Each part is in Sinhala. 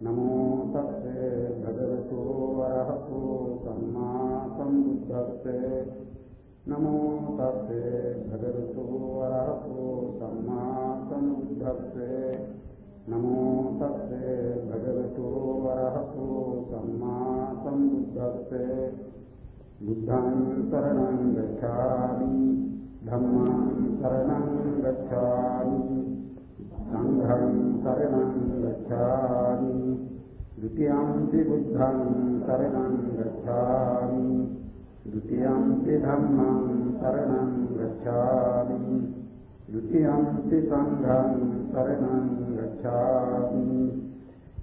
නමෝ තස්සේ භගවතු වරහතු සම්මා සම්බුද්දස්සේ නමෝ තස්සේ භගවතු වරහතු සම්මා සම්බුද්දස්සේ නමෝ තස්සේ භගවතු වරහතු සම්මා සම්බුද්දස්සේ බුද්ධං සරණං ගච්ඡාමි ධම්මං සරණං शरणं गच्छामि। द्वितीयं ते बुद्धं शरणं गच्छामि। द्वितीयं ते धम्मं शरणं गच्छामि। द्वितीयं ते सङ्घं शरणं गच्छामि।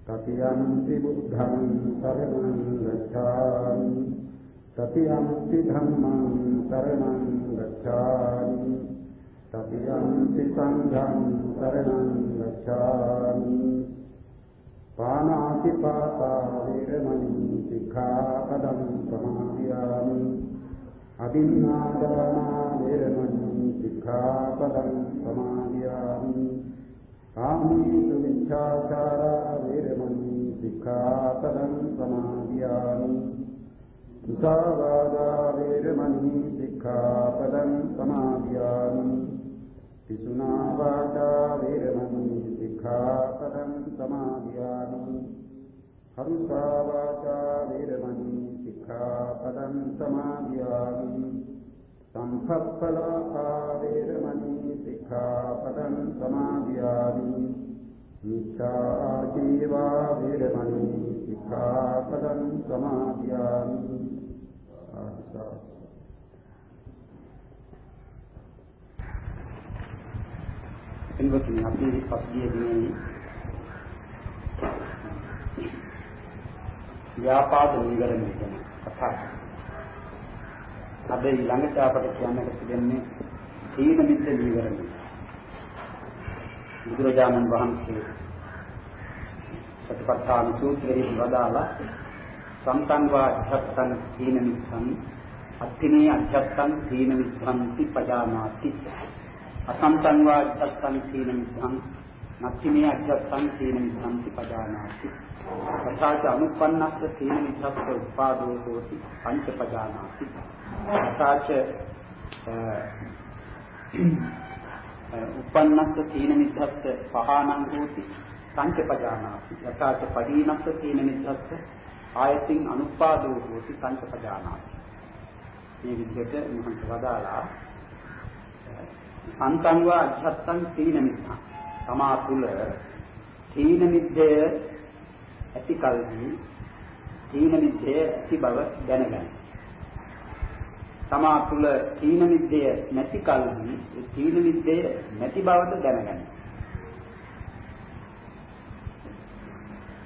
तृतीयं ते बुद्धं शरणं गच्छामि। तृतीयं ते धम्मं शरणं गच्छामि। තතියම්පි සංඝං සරණං ගච්ඡාමි පානාති පාතා වේරමණී සික්ඛාපදං සමාදියාමි අදින්නාදානා වේරමණී සික්ඛාපදං සමාදියාමි කාමීසු විච්ඡාචාරා වේරමණී සික්ඛාපදං සමාදියාමි මුසාවාදා වේරමණී සික්ඛාපදං සමාදියාමි පිසුනා වාචා වේරමණී සික්ඛාපදං සමාදියාමි හරුසා වාචා වේරමණී සික්ඛාපදං සමාදියාමි සංඛප්පලාපා වේරමණී සික්ඛාපදං සමාදියාමි මිච්ඡා ජීවා වේරමණී සික්ඛාපදං සමාදියාමි ආසා එන්වතුනි අපි පසුගිය දිනේ ව්‍යාපාද නිවරණය ගැන කතා අද ළඟට අපට කියන්නට තිබෙන්නේ තීන මිද්ද නිවරණය බුදුරජාණන් වහන්සේ සතිපට්ඨාන සූත්‍රයේ වදාලා සම්තංවා අධ්‍යත්තං තීන මිද්දං අත්තිනේ අධ්‍යත්තං තීන මිද්දං පජානාති. අසංතං වා අජත්තං සීන මිද්ධං නත්තිමේ අජත්තං සීන මිද්ධං පජානාති තථාච අනුපන්නස්ස සීන මිද්ධස්ස උපාදෝ හෝති පංච පජානාති තථාච උපන්නස්ස සීන මිද්ධස්ස පහානං හෝති පංච පජානාති තථාච පදීනස්ස සීන මිද්ධස්ස ආයතින් අනුපාදෝ හෝති පංච පජානාති මේ විදිහට මහන්ත වදාලා සන්තංව අධ්‍යත්තං තීන මිද්ධා තමා තුල තීන මිද්දය ඇති කල්හි තීන මිද්දය ඇති බව දැනගන්න. තමා තුල තීන මිද්දය නැති කල්හි තීන මිද්දය නැති බවට දැනගන්න.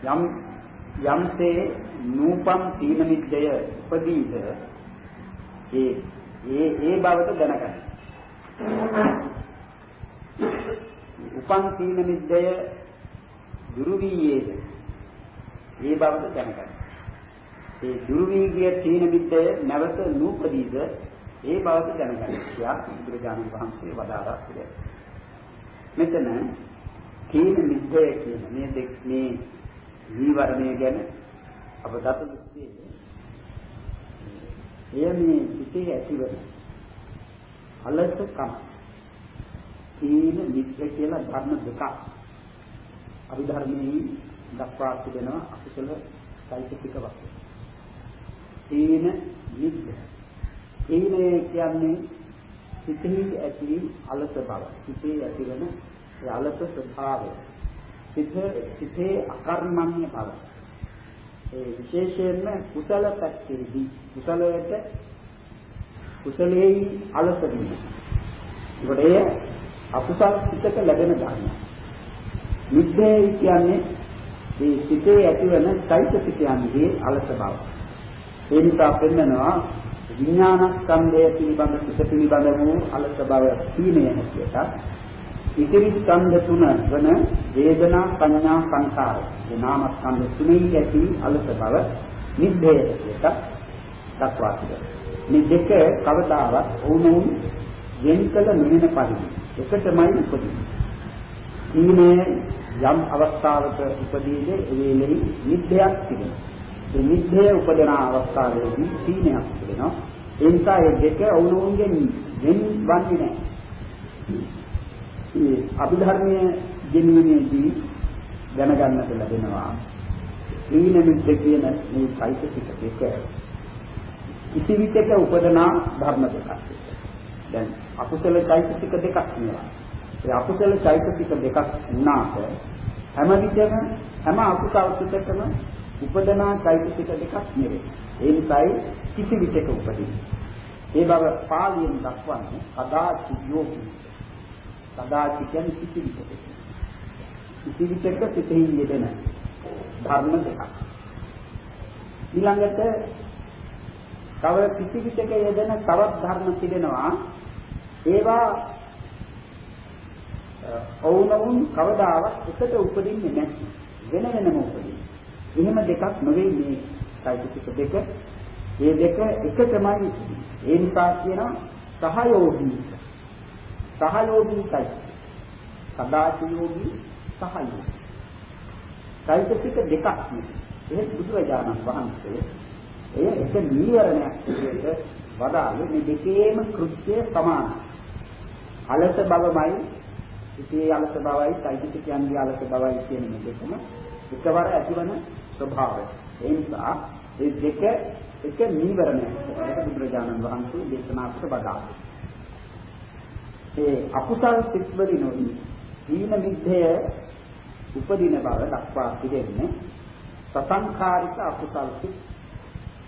යම් යම්සේ නූපම් තීන මිද්දය උපදීද ඒ ඒ ඒ බවට දැනගන්න. උපන් සීන මිද්දය දුරු වීයේද ඒ බවද දැනගන්න. ඒ දුරු වී ගිය සීන මිද්දය නැවත නූපදීද ඒ බවද දැනගන්න. කියා බුදුරජාණන් වහන්සේ වදාරා පිළිගන්න. මෙතන සීන මිද්දය කියන මේ දෙක් මේ නීවරණය ගැන අප දත දෘෂ්ටියේ එය මේ සිටේ ඇතිවන අලසකම තීන මිත්‍ය කියලා ධර්ම දෙකක්. අභිධර්මයේ දක්වා තිබෙනවා අකුසල চৈতසික වශයෙන්. තීන මිත්‍ය තීනේ කියන්නේ සිතෙහි ඇති අලස බව. සිතේ ඇතිවන ඒ අලස ස්වභාවය. සිත සිතේ අකර්මණ්‍ය බව. ඒ විශේෂයෙන්ම කුසල පැත්තේදී කුසලයට කුසලයේ අලස වීම. ඒකට ඒ අකුසල් සිතක ලැබෙන ධර්ම. නිද්දේ කියන්නේ මේ සිතේ ඇතිවන চৈতසිකයන්ගේ අලස බව. ඒ නිසා පෙන්නනවා විඥානස්කන්ධය පිළිබඳ සිත පිළිබඳ වූ අලස බව සීනය හැටියට ඉතිරි ස්කන්ධ තුන වන වේදනා සංඥා සංකාර මේ නාමස්කන්ධ තුනෙහි ඇති අලස බව නිද්දේ හැටියට දක්වා තිබෙනවා. මේ දෙක කවදාවත් වුණුන් වෙන් කළ නොවන පරිදි එකටමයි උපදින්නේ. ඊනේ යම් අවස්ථාවක උපදීද ඒ වෙලෙහි නිද්දයක් තිබෙනවා. ඒ නිද්දය උපදන අවස්ථාවේදී සීනයක් තිබෙනවා. ඒ නිසා මේ දෙක ඔවුනොවුන්ගෙන් වෙන් වන්නේ නැහැ. මේ අභිධර්මයේ ගෙනීමේදී දැනගන්නට ලැබෙනවා. සීන නිද්ද කියන මේ চৈতසික දෙක ඉතිවිතක උපදනා ධර්ම දෙකක්. දැන් අකුසල චෛතසික දෙකක් වෙනවා. ඒ අකුසල චෛතසික දෙකක් වුණාට හැම විටම හැම අකුසල සිතකම උපදනා චෛතසික දෙකක් නෙවෙයි. ඒ නිසායි කිසි විටක උපදින්නේ. ඒ බව පාලියෙන් දක්වන්නේ කදාචි යෝගී. කදාචි කියන්නේ කිසි විටක. කිසි විටක සිතෙහි යෙදෙන ධර්ම දෙකක්. ඊළඟට තව පිටිවිතක යෙදෙන තවත් ධර්ම තිබෙනවා. ඒවා ඔවුනොවුන් කවදාවත් එකට උපදින්නේ නැති වෙන වෙනම උපදින්නේ. එහෙම දෙකක් නොවේ මේ සායිතික දෙක. මේ දෙක එක තමයි. ඒ නිසා කියනවා සහයෝගී. සහයෝගීයි. සදාචියෝගී සහයෝගී. සායිතික දෙකක්. එහෙත් බුදුරජාණන් වහන්සේ එය එක නීවරණයක් විදිහට වදාළේ මේ දෙකේම කෘත්‍ය සමානයි. අලස බවමයි ඉතේ අලස බවයි চৈতසිකයන්ගේ අලස බවයි කියන මේ දෙකම එකවර ඇතිවන ස්වභාවය. ඒ නිසා මේ දෙක එක නීවරණයක්. ඒක බුදුරජාණන් වහන්සේ දේශනා කොට වදාළේ. ඒ අකුසල් සිත් වලිනුයි දීන මිද්දය උපදින බව දක්වා තිබෙන්නේ සසංඛාරික අකුසල් සිත්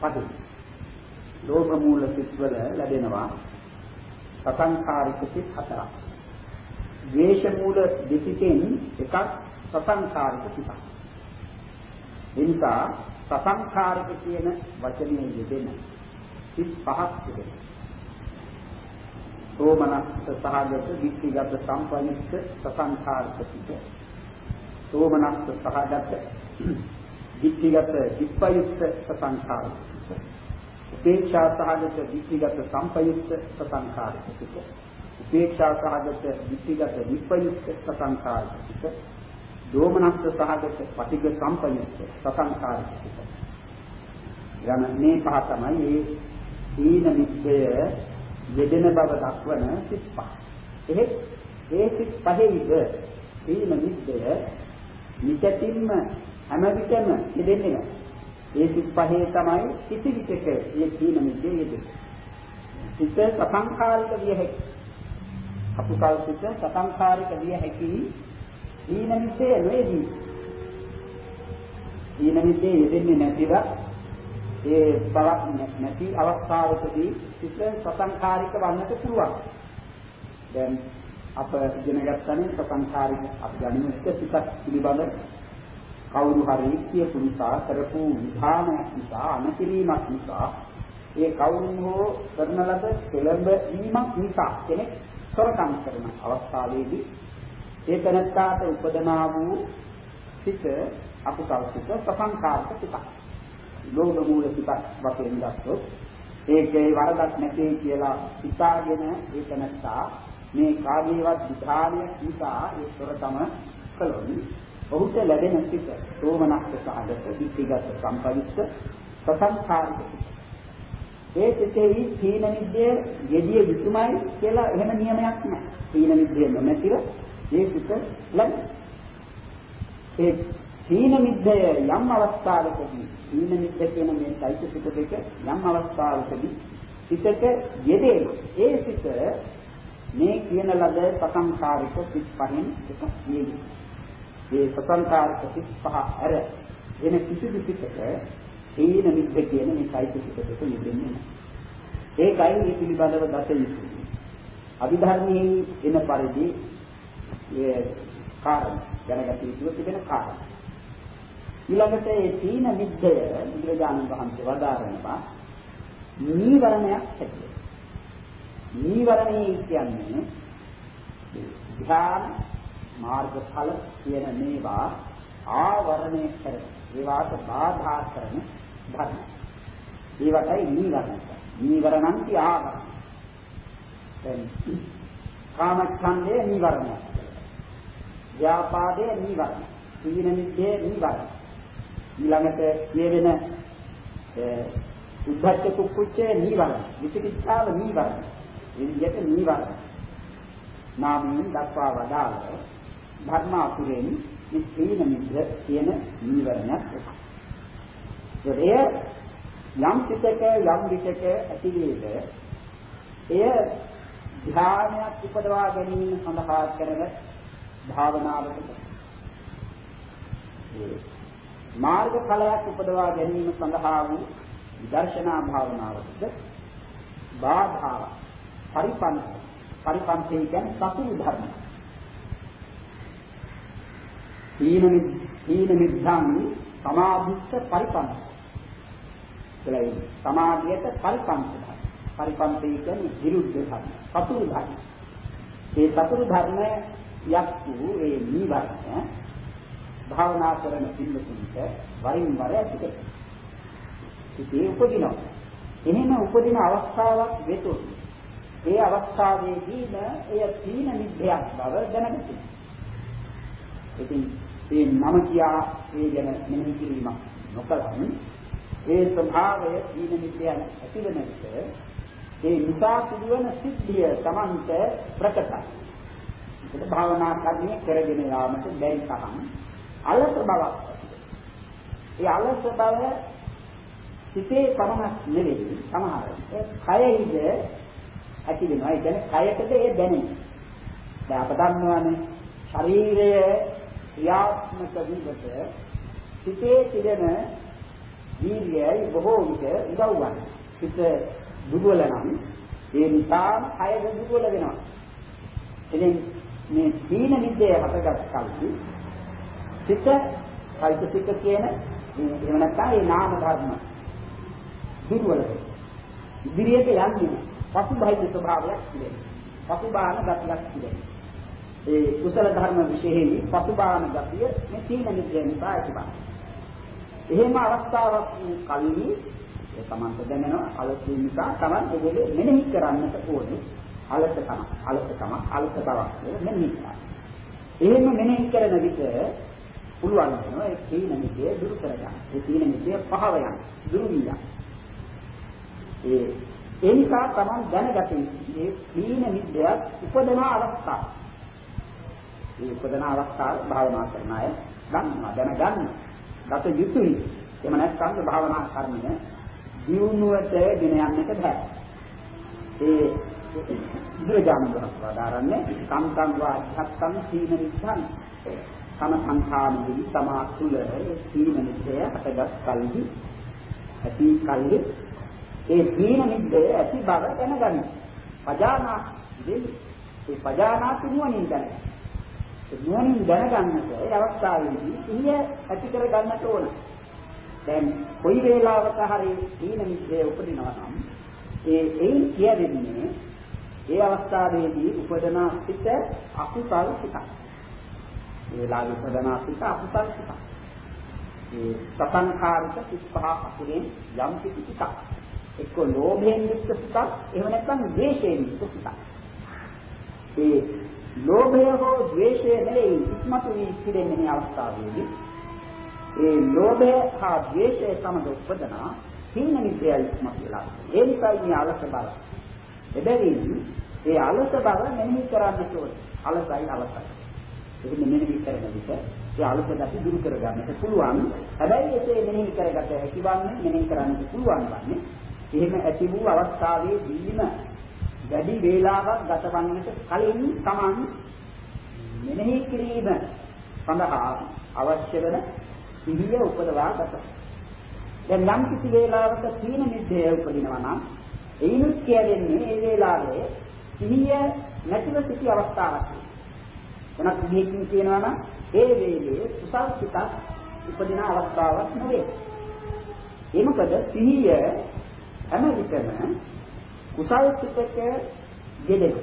පහයි. ලෝභ මූල සිත් වල ලැබෙනවා සසංඛාරික සිත් හතරක්. ද්වේෂ මූල දෙකෙන් එකක් සසංඛාරික සිතක්. එනිසා සසංඛාරික කියන වචනේ යෙදෙන සිත් පහක් තිබෙනවා. සෝමනස්ස සහගත විච්ඡිගත සම්පන්නික සසංඛාරික සිත. සෝමනස්ස සහගත විච්ඡිගත විප්පයුක්ත සසංඛාරික සිත. උපේක්ෂා සහගත විච්ඡිගත සම්පයුක්ත සසංඛාරික සිත. උපේක්ෂා සහගත විච්ඡිගත විප්පයුක්ත සසංඛාරික සිත. දෝමනස්ස සහගත පටිඝ සම්පයුක්ත සසංඛාරික සිත. යන මේ පහ තමයි මේ දීන මිද්දය යෙදෙන බව දක්වන සිත් පහ. එහෙත් ඒ සිත් පහෙයිද දීන මිද්දය නිතින්ම හැම විටම යෙදෙන්නේ නැහැ. ඒ සිත් පහේ තමයි කිසි විටක මේ දීන මිද්දේ යෙදෙන්නේ. සිත සසංඛාරික විය හැකි. අකුසල් සිත සසංඛාරික විය හැකි දීන මිද්දේ නෙවෙයි. දීන මිද්දේ යෙදෙන්නේ නැතිව ඒ බවක් නැති අවස්ථාවකදී සිත සසංඛාරික වන්නට පුළුවන්. දැන් අප ඉගෙන ගන්නනේ සසංඛාරික අපි ගනිමු එක සිතක් පිළිබඳ කවුරු හරි කියපු නිසා කරපු විධානයක් නිසා අනකිරීමක් නිසා ඒ කවුරුන් හෝ කරන ලද කෙලඹීමක් නිසා කෙනෙක් සොරකම් කරන අවස්ථාවේදී ඒ තනත්තාට උපදනා වූ සිත අකුසල් සිත සසංඛාරික සිතක්. ලෝභ මූල සිතක් වශයෙන් ගත්තොත් ඒකේ වරදක් නැtei කියලා හිතාගෙන ඒක නැත්තා මේ කාගේවත් විධානය නිසා ඒ සොරකම කළොත් ඔහුට ලැබෙන සිත සෝමනස්ස සාගත විත්තිගත සම්පවිච්ච සසංඛාරික ඒ සිතෙහි තීන මිද්දේ යෙදිය යුතුමයි කියලා එහෙම නියමයක් නැහැ. තීන මිද්දේ නොමැතිව ඒ සිත ලැබෙන. ඒ තීන මිද්දය යම් අවස්ථාවකදී තීන මිද්ද කියන මේ চৈতසික දෙක යම් අවස්ථාවකදී සිතට යෙදේ. ඒ සිත මේ කියන ලද සසංකාරික සිත් පහෙන් එකක් නෙයි. මේ සසංකාරික සිත් පහ ඇර වෙන කිසිදු සිතක තීන මිද්ද කියන මේ চৈতසික දෙක යෙදෙන්නේ නැහැ. ඒකයි මේ පිළිබඳව දත යුතුයි. අභිධර්මයේ එන පරිදි ඒ කාරණ දැනගත යුතු තිබෙන කාරණ. ඊළඟට ඒ තීන මිද්දය බුදුරජාණන් වහන්සේ වදාරනවා නීවරණයක් හැටියට. නීවරණය කියන්නේ ධ්‍යාන මාර්ගඵල කියන මේවා ආවරණය කරන ඒවාට බාධා කරන ධර්ම. ඒවටයි නීවරණ. නීවරණන්ති ආවරණ. දැන් කාමච්ඡන්දේ නීවරණයක්. ව්‍යාපාදය නීවරණ. සීන මිද්දේ නීවරණ. ඊළඟට කියවෙන උද්ධච්ච කුක්කුච්චේ නීවරණ. විචිකිච්ඡාව නීවරණ. මේ විදිහට නීවරණ. නාමයෙන් දක්වා වදාළ ධර්ම අතුරෙන් මේ සීන මිද්ද කියන නීවරණයක් එය යම් පිටක යම් විටක ඇති වේද එය ධ්‍යානයක් උපදවා ගැනීම සඳහා කරන භාවනාවකට මාර්ග ඵලයක් උපදවා ගැනීම සඳහා වූ විදර්ශනා භාවනාවකට බාධා පරිපන්ත පරිපන්තේ කියන්නේ සතුරු ධර්ම. තීන තීන නිද්ධාන් සමාධිස්ස පරිපන්ත. එලයි සමාධියට පරිපන්ත ධර්ම. පරිපන්තේ කියන්නේ විරුද්ධ ධර්ම. සතුරු ධර්ම. ඒ සතුරු ධර්ම යක් වූ ඒ නීවරණ භාවනා කරන පිළිතුරට වරින් වර ඇතිකේ. ඉතින් උපදිනවා. එහෙම උපදින අවස්ථාවක් වෙතොත් ඒ අවස්ථාවේදීම එය තීන නිද්දයක් බව දැනගන්න. ඉතින් මේ නම කියා ඒ ගැන මෙනෙහි කිරීමක් නොකළම ඒ ස්වභාවය තීන නිද්දයන් ඇතිවන විට ඒ නිසා සිදුවන සිද්ධිය Tamanට ප්‍රකටයි. ඒක භාවනා කර්මයේ කරගෙන යාමට බැරි තරම් අලස බවක්. ඒ අලස බව සිතේ පමණක් නෙවෙයි සමහර ඒ කයෙහිද ඇති වෙනවා. ඒ කියන්නේ කයකට ඒ දැනෙනවා. දැන් අප දන්නවානේ ශරීරය ක්‍රියාත්මක වීමට සිතේ තිබෙන වීර්යය බොහෝ විට උදව් වනවා. සිත දුර්වල නම් ඒ නිසාම කය දුර්වල වෙනවා. ඉතින් මේ දීන විද්‍යාව හටගත් කල්හි සිත චෛතසික කියන එහෙම නැත්නම් ඒ නාම ධර්ම දුර්වල වෙනවා. ඉදිරියට යන්නේ පසුබහිද ස්වභාවයක් තිබෙනවා. පසුබාහන ගතියක් තිබෙනවා. ඒ කුසල ධර්ම විශේෂෙහි පසුබාහන ගතිය මේ තීන නිද්‍රේ නිසා ඇතිවනවා. එහෙම අවස්ථාවක් වූ කල්හි ඒ තමන්ට දැනෙනවා අලස නිසා තමන් ඒකේ මෙනෙහි කරන්නට ඕනේ. අලසකම, අලසකම, අලස බවක් මෙනෙහි කරන්න. එහෙම මෙනෙහි කරන විට පුළුවන් වෙනවා ඒ තීන නිද්‍රේ දුරු කරගන්න. ඒ තීන නිද්‍රේ පහව යන, දුරු වියන. ඒ ඒ නිසා Taman දැනගත මේ දීන විද්‍යාව උපදන අවස්ථාව. මේ උපදන අවස්ථාව භාවනා කරන අය ගන්නවා දැනගන්න. ගත යුතුයි. එහෙම නැත්නම් භාවනා කර්මය දියුණුවට ගෙන යන්නට බෑ. ඒ බුදුරජාණන් වහන්සේ වදාරන්නේ කම්කම් වාච්ඡත්තම් සීන නිස්සං තම සංඛාමෙහි තමා තුළ සීන නිස්සය හටගත් කල්හි ඇති කල්හි ඒ දීන නිද්දේ ඇති බව දැනගන්න. පජානා දෙවි. ඒ පජානාති නුවණින් දැනගන්න. ඒ නුවණින් දැනගන්නට ඒ අවස්ථාවේදී සිහිය ඇති කර ගන්නට ඕන. දැන් කොයි වේලාවක හරි දීන නිද්දේ උපදිනවා නම් ඒ එයින් කියවෙන්නේ ඒ අවස්ථාවේදී උපදන සිත අකුසල් සිතක්. ඒ වෙලාවේ උපදන සිත අකුසල් සිතක්. ඒ සතංකාරික සිත් පහ අකුරෙන් යම් කිසි සිතක්. එක්ක ලෝභයෙන් යුක්ත සිතක් එහෙම නැත්නම් ද්වේෂයෙන් යුක්ත සිතක්. ඒ ලෝභය හෝ ද්වේෂය නෙවෙයි ඉස්මතු වී සිටින්නේ මේ අවස්ථාවේදී. ඒ ලෝභය හා ද්වේෂය සමග උපදන හීන නිද්‍රයයි ඉස්මතු වෙලා. ඒ නිසා මේ අලස බව. එබැවින් ඒ අලස බව මෙනෙහි කරන්නට ඕනේ. අලසයි අලසයි. එහෙම මෙනෙහි කරන විට ඒ අලස ගැටි දුරු කර ගන්නට පුළුවන්. හැබැයි එසේ මෙනෙහි කරගත හැකි වන්නේ මෙනෙහි කරන්නට පුළුවන් වන්නේ එහෙම ඇති වූ අවස්ථාවේ දීම වැඩි වේලාවක් ගතවන්නට කලින් Taman මෙනෙහි කිරීම සඳහා අවශ්‍ය වෙන සිහිය උපදවා ගත. දැන් යම් කිසි වේලාවක තීන මිද්දේ උපදිනවා නම් එයිනුත් කියන්නේ ඒ වේලාවේ සිහිය නැතිව සිටි අවස්ථාවක්. එනක් විදිහකින් කියනවා නම් ඒ වේලේ කුසල් සිතක් උපදින අවස්ථාවක් නෙවෙයි. ඒ මොකද සිහිය හැම විටම කුසල් සිතක යෙදෙන.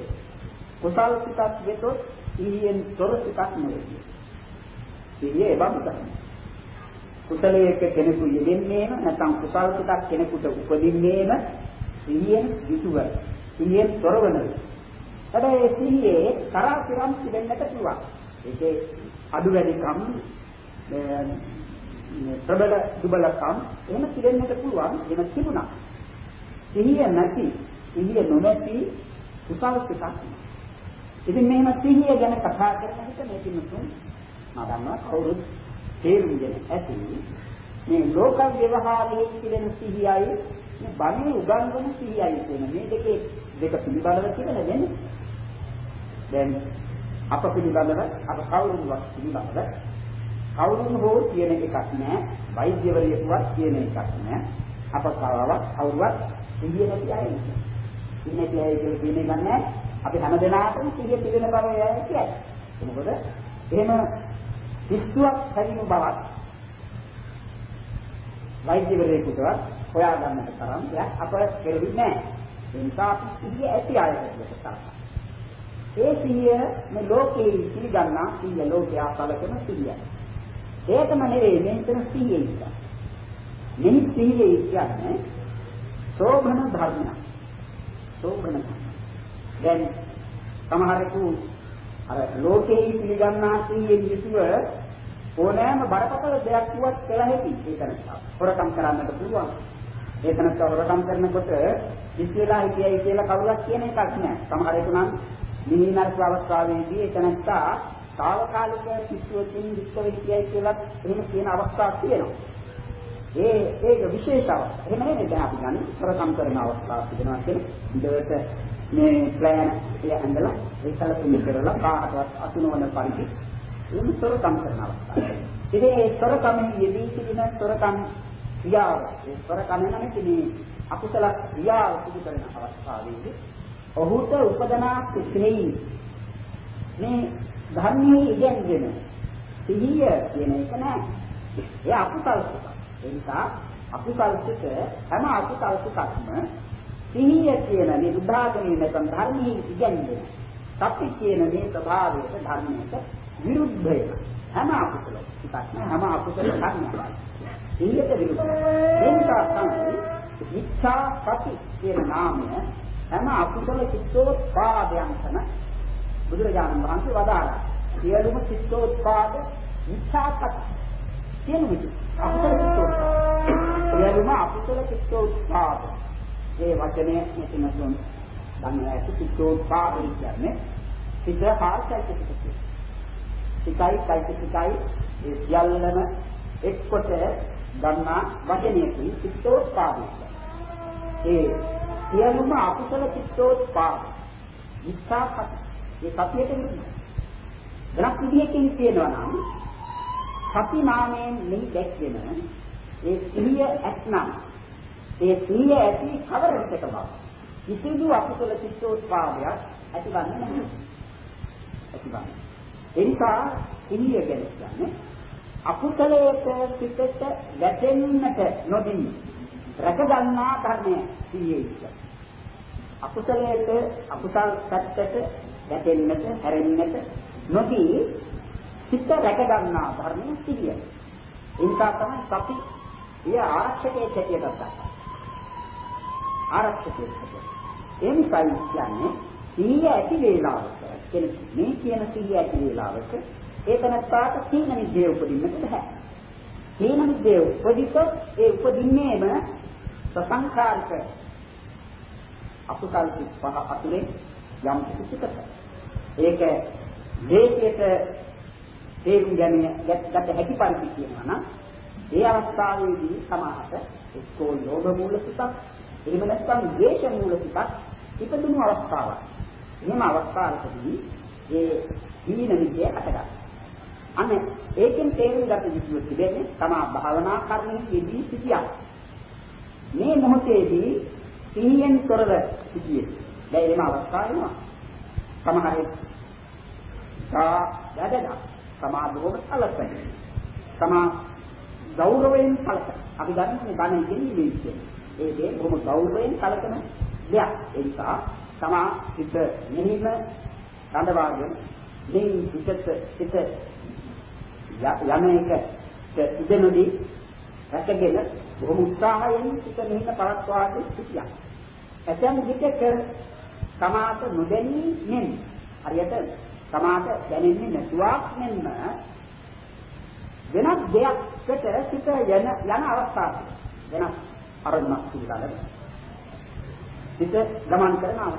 කුසල් සිතක් වෙතොත් ඉහියෙන් තොර සිතක් නෙවෙයි. සිහිය එබඳු තමයි. කුසලයක කෙනෙකු යෙදෙන්නේම නැත්නම් කුසල් සිතක් කෙනෙකුට උපදින්නේම සිහියෙන් යුතුව. සිහියෙන් තොරව නෙවෙයි. හැබැයි සිහියේ තරාතිරම් තිබෙන්නට පුළුවන්. ඒකේ අඩු වැඩිකම් ප්‍රබල දුබලකම් එහෙම පිරෙන්නට පුළුවන් එහෙම තිබුණා. සිහිය නැති, සිහිය නොමැති කුසල සිතක්. ඉතින් මෙහෙම සිහිය ගැන කතා කරන විට මේ පිටුතුන් මම දන්නවා කවුරුත් තේරුම් ගෙන ඇති මේ ලෝක ව්‍යවහාරයේ පිළිෙන සිහියයි මේ බණේ උගන්වන සිහියයි කියන මේ දෙකේ දෙක පිළිබඳව කියලා දෙන්නේ. දැන් අප පිළිබඳව අප කවුරුන්වත් පිළිබඳව කවුරුන් හෝ කියන එකක් නෑ වෛද්‍යවරයෙකුවත් කියන එකක් නෑ අප කවවත් කවුරුවත් සිහිය නැති අය ඉන්නේ නැති අය කියලා කියන එක නෑ අපි හැමදෙනාටම සිහිය පිළින බව යයි කියයි මොකද එහෙම පිස්සුවක් හැදිනු බවක් වෛද්‍යවරයෙකුටවත් හොයාගන්නට තරම් දෙයක් අප කෙරෙන්නේ නැහැ. ඒ නිසා අපි සිහිය ඇති අයට කරා. ඒ සිහිය මේ ලෝකේ පිළිගන්නා සිහිය ලෝකයා කලකම සිහිය. ඒකම නෙවෙයි මෙතන සිහිය ඉන්න. මේ සිහිය කියන්නේ සෝභන ධර්මය. සෝභන දැන් සමහරෙකු අර ලෝකේ පිළිගන්නා සිහියෙන් යුතුව ඕනෑම බරපතල දෙයක් වුවත් කළ හැකි. ඒක හොරකම් කරන්නට පුළුවන්. ඒකනත් හොරකම් කරනකොට ඉස්සෙල්ලා හිතයි කියලා කවුරුත් කියන එකක් නෑ. සමහරෙකු නම් මිනිනර්ක අවස්ථාවේදී ඒකනත්තා తాවකාලික කිසිවකින් විස්තර විදියයි කියලා එහෙම කියන අවස්ථාවක් තියෙනවා. ඒ ඒක විශේෂ අවස්ථා එහෙම නෙමෙයි දැන් අපි ගන්න හොරකම් කරන අවස්ථාවක් තිබෙනවා කියන්නේ ඉඳට මේ ප්ලෑන් එක ඇඳලා ඒ සැලසුම් කරලා කාටවත් අසුනවන පරිදි එම් සොරකම් කරන අවස්ථාව. ඉතින් ඒ සොරකමේ යෙදී සිටින සොරකම් ක්‍රියාව ඒ සොරකම නම් මේ අකුසල ක්‍රියාව සිදු කරන අවස්ථාවේදී ඔහුට උපදනා කුසලෙයි මේ ධර්මයේ ඉගෙනගෙන සිහිය කියන එක නෑ. ඒ අකුසල සිත. ඒ නිසා අකුසල සිත හැම අකුසල සිතක්ම සිහිය කියන මේ බුද්ධාගමේ නැත්නම් ධර්මයේ ඉගෙනගෙන සත්‍ය කියන මේ ස්වභාවයට ධර්මයට විරුද්ධය. හැම අකුසල එකක් නෑ හැම අකුසල ධර්මයක්. සිහියට විරුද්ධයි. ඒ නිසා තමයි ඉච්ඡා සති කියන නාමය හැම අකුසල චිත්තෝත්පාදයන් තන බුදුරජාණන් වහන්සේ වදාළා. සියලුම චිත්තෝත්පාද ඉච්ඡා සති කියන විදිහ. අකුසල චිත්තෝත්පාද. සියලුම අකුසල චිත්තෝත්පාද ඒ වචනේ මෙතනසොන් ගන්න ඇති චිත්තෝත්පාදය කියන්නේ චිත්ත හාස්‍යයික චිත්තය. සිතයි চৈতසිකයි ඒ සියල්ලම එක්කොට ගන්නා වචනයකින් චිත්තෝත්පාදය. ඒ සියලුම අකුසල චිත්තෝත්පාද. ඉච්ඡාපත ඒ සතියට විදිහ. වෙනස් විදිහකින් කියනවා නම් සති නාමයෙන් මෙහි දැක්වෙන ඒ සිහිය ඇත්නම් ඒ සිහිය ඇති කවර විටක බව. කිසිදු අකුසල චිත්තෝත්පාදයක් ඇතිවන්නේ නැහැ. ඇතිවන්නේ. ඒ නිසා සිහිය කියන්නේ අකුසලයට පිටට වැටෙන්නට නොදී රැකගන්නා ධර්මය සිහියේ කියන්නේ. අකුසලයට අකුසල් පැත්තට වැටෙන්නට හැරෙන්නට නොදී සිත රැකගන්නා ධර්මය සිහිය. ඒ නිසා තමයි සති ඒ ආරක්ෂකයේ හැටියට ගන්නවා. ආරක්ෂකයෙක් ඒ නිසා කියන්නේ සීය ඇති වේලාවක කෙනෙක් මේ කියන සීය ඇති වේලාවක ඒ තනත්තාට සීන නිද්දේ උපදින්නට බෑ. සීන නිද්දේ උපදිත ඒ උපදින්නේම සසංඛාරික අකුසල් පහ අතුරේ යම් කිසිකට. ඒක දේශයට තේරුම් ගැනීම ගත හැකි පරිදි කියනවා නම් ඒ අවස්ථාවේදී සමාහත එක්කෝ ලෝභ මූල සිතක් එහෙම නැත්නම් ද්වේෂ මූල සිතක් ඉපදුණු අවස්ථාවක්. එහෙම අවස්ථාවකදී ඒ දීන විද්‍ය අටගන්න. අනේ ඒකෙන් තේරුම් ගත යුතු තිබෙන්නේ තමා භාවනා කර්මයේ යෙදී සිටියා. මේ මොහොතේදී සිහියෙන් තොරව සිටියේ. දැන් එහෙම අවස්ථා එනවා. සමහරෙක් තා යදදා සමා බොහොම කලකයි. සමා ගෞරවයෙන් කලකයි. අපි දන්නේ බණ ඉගෙනීමේ කියන්නේ. ඒ දේ බොහොම ගෞරවයෙන් කලකන දෙයක්. ඒ නිසා තමා හිත මෙහිම රඳවාගෙන මේ හිතට හිත යන එක ඉදෙනදී රැකගෙන බොහොම උත්සාහයෙන් හිත මෙහිම පවත්වාගෙන සිටියා. ඇතැම් විටක තමාට නොදැනී නෙමෙයි. හරියට තමාට දැනෙන්නේ නැතුවක් මෙන්න වෙනත් දෙයක්කට සිත යන යන අවස්ථාවක් වෙනස් අරමුණක් පිළිබඳව සිත ගමන් කරන අවස්ථාව.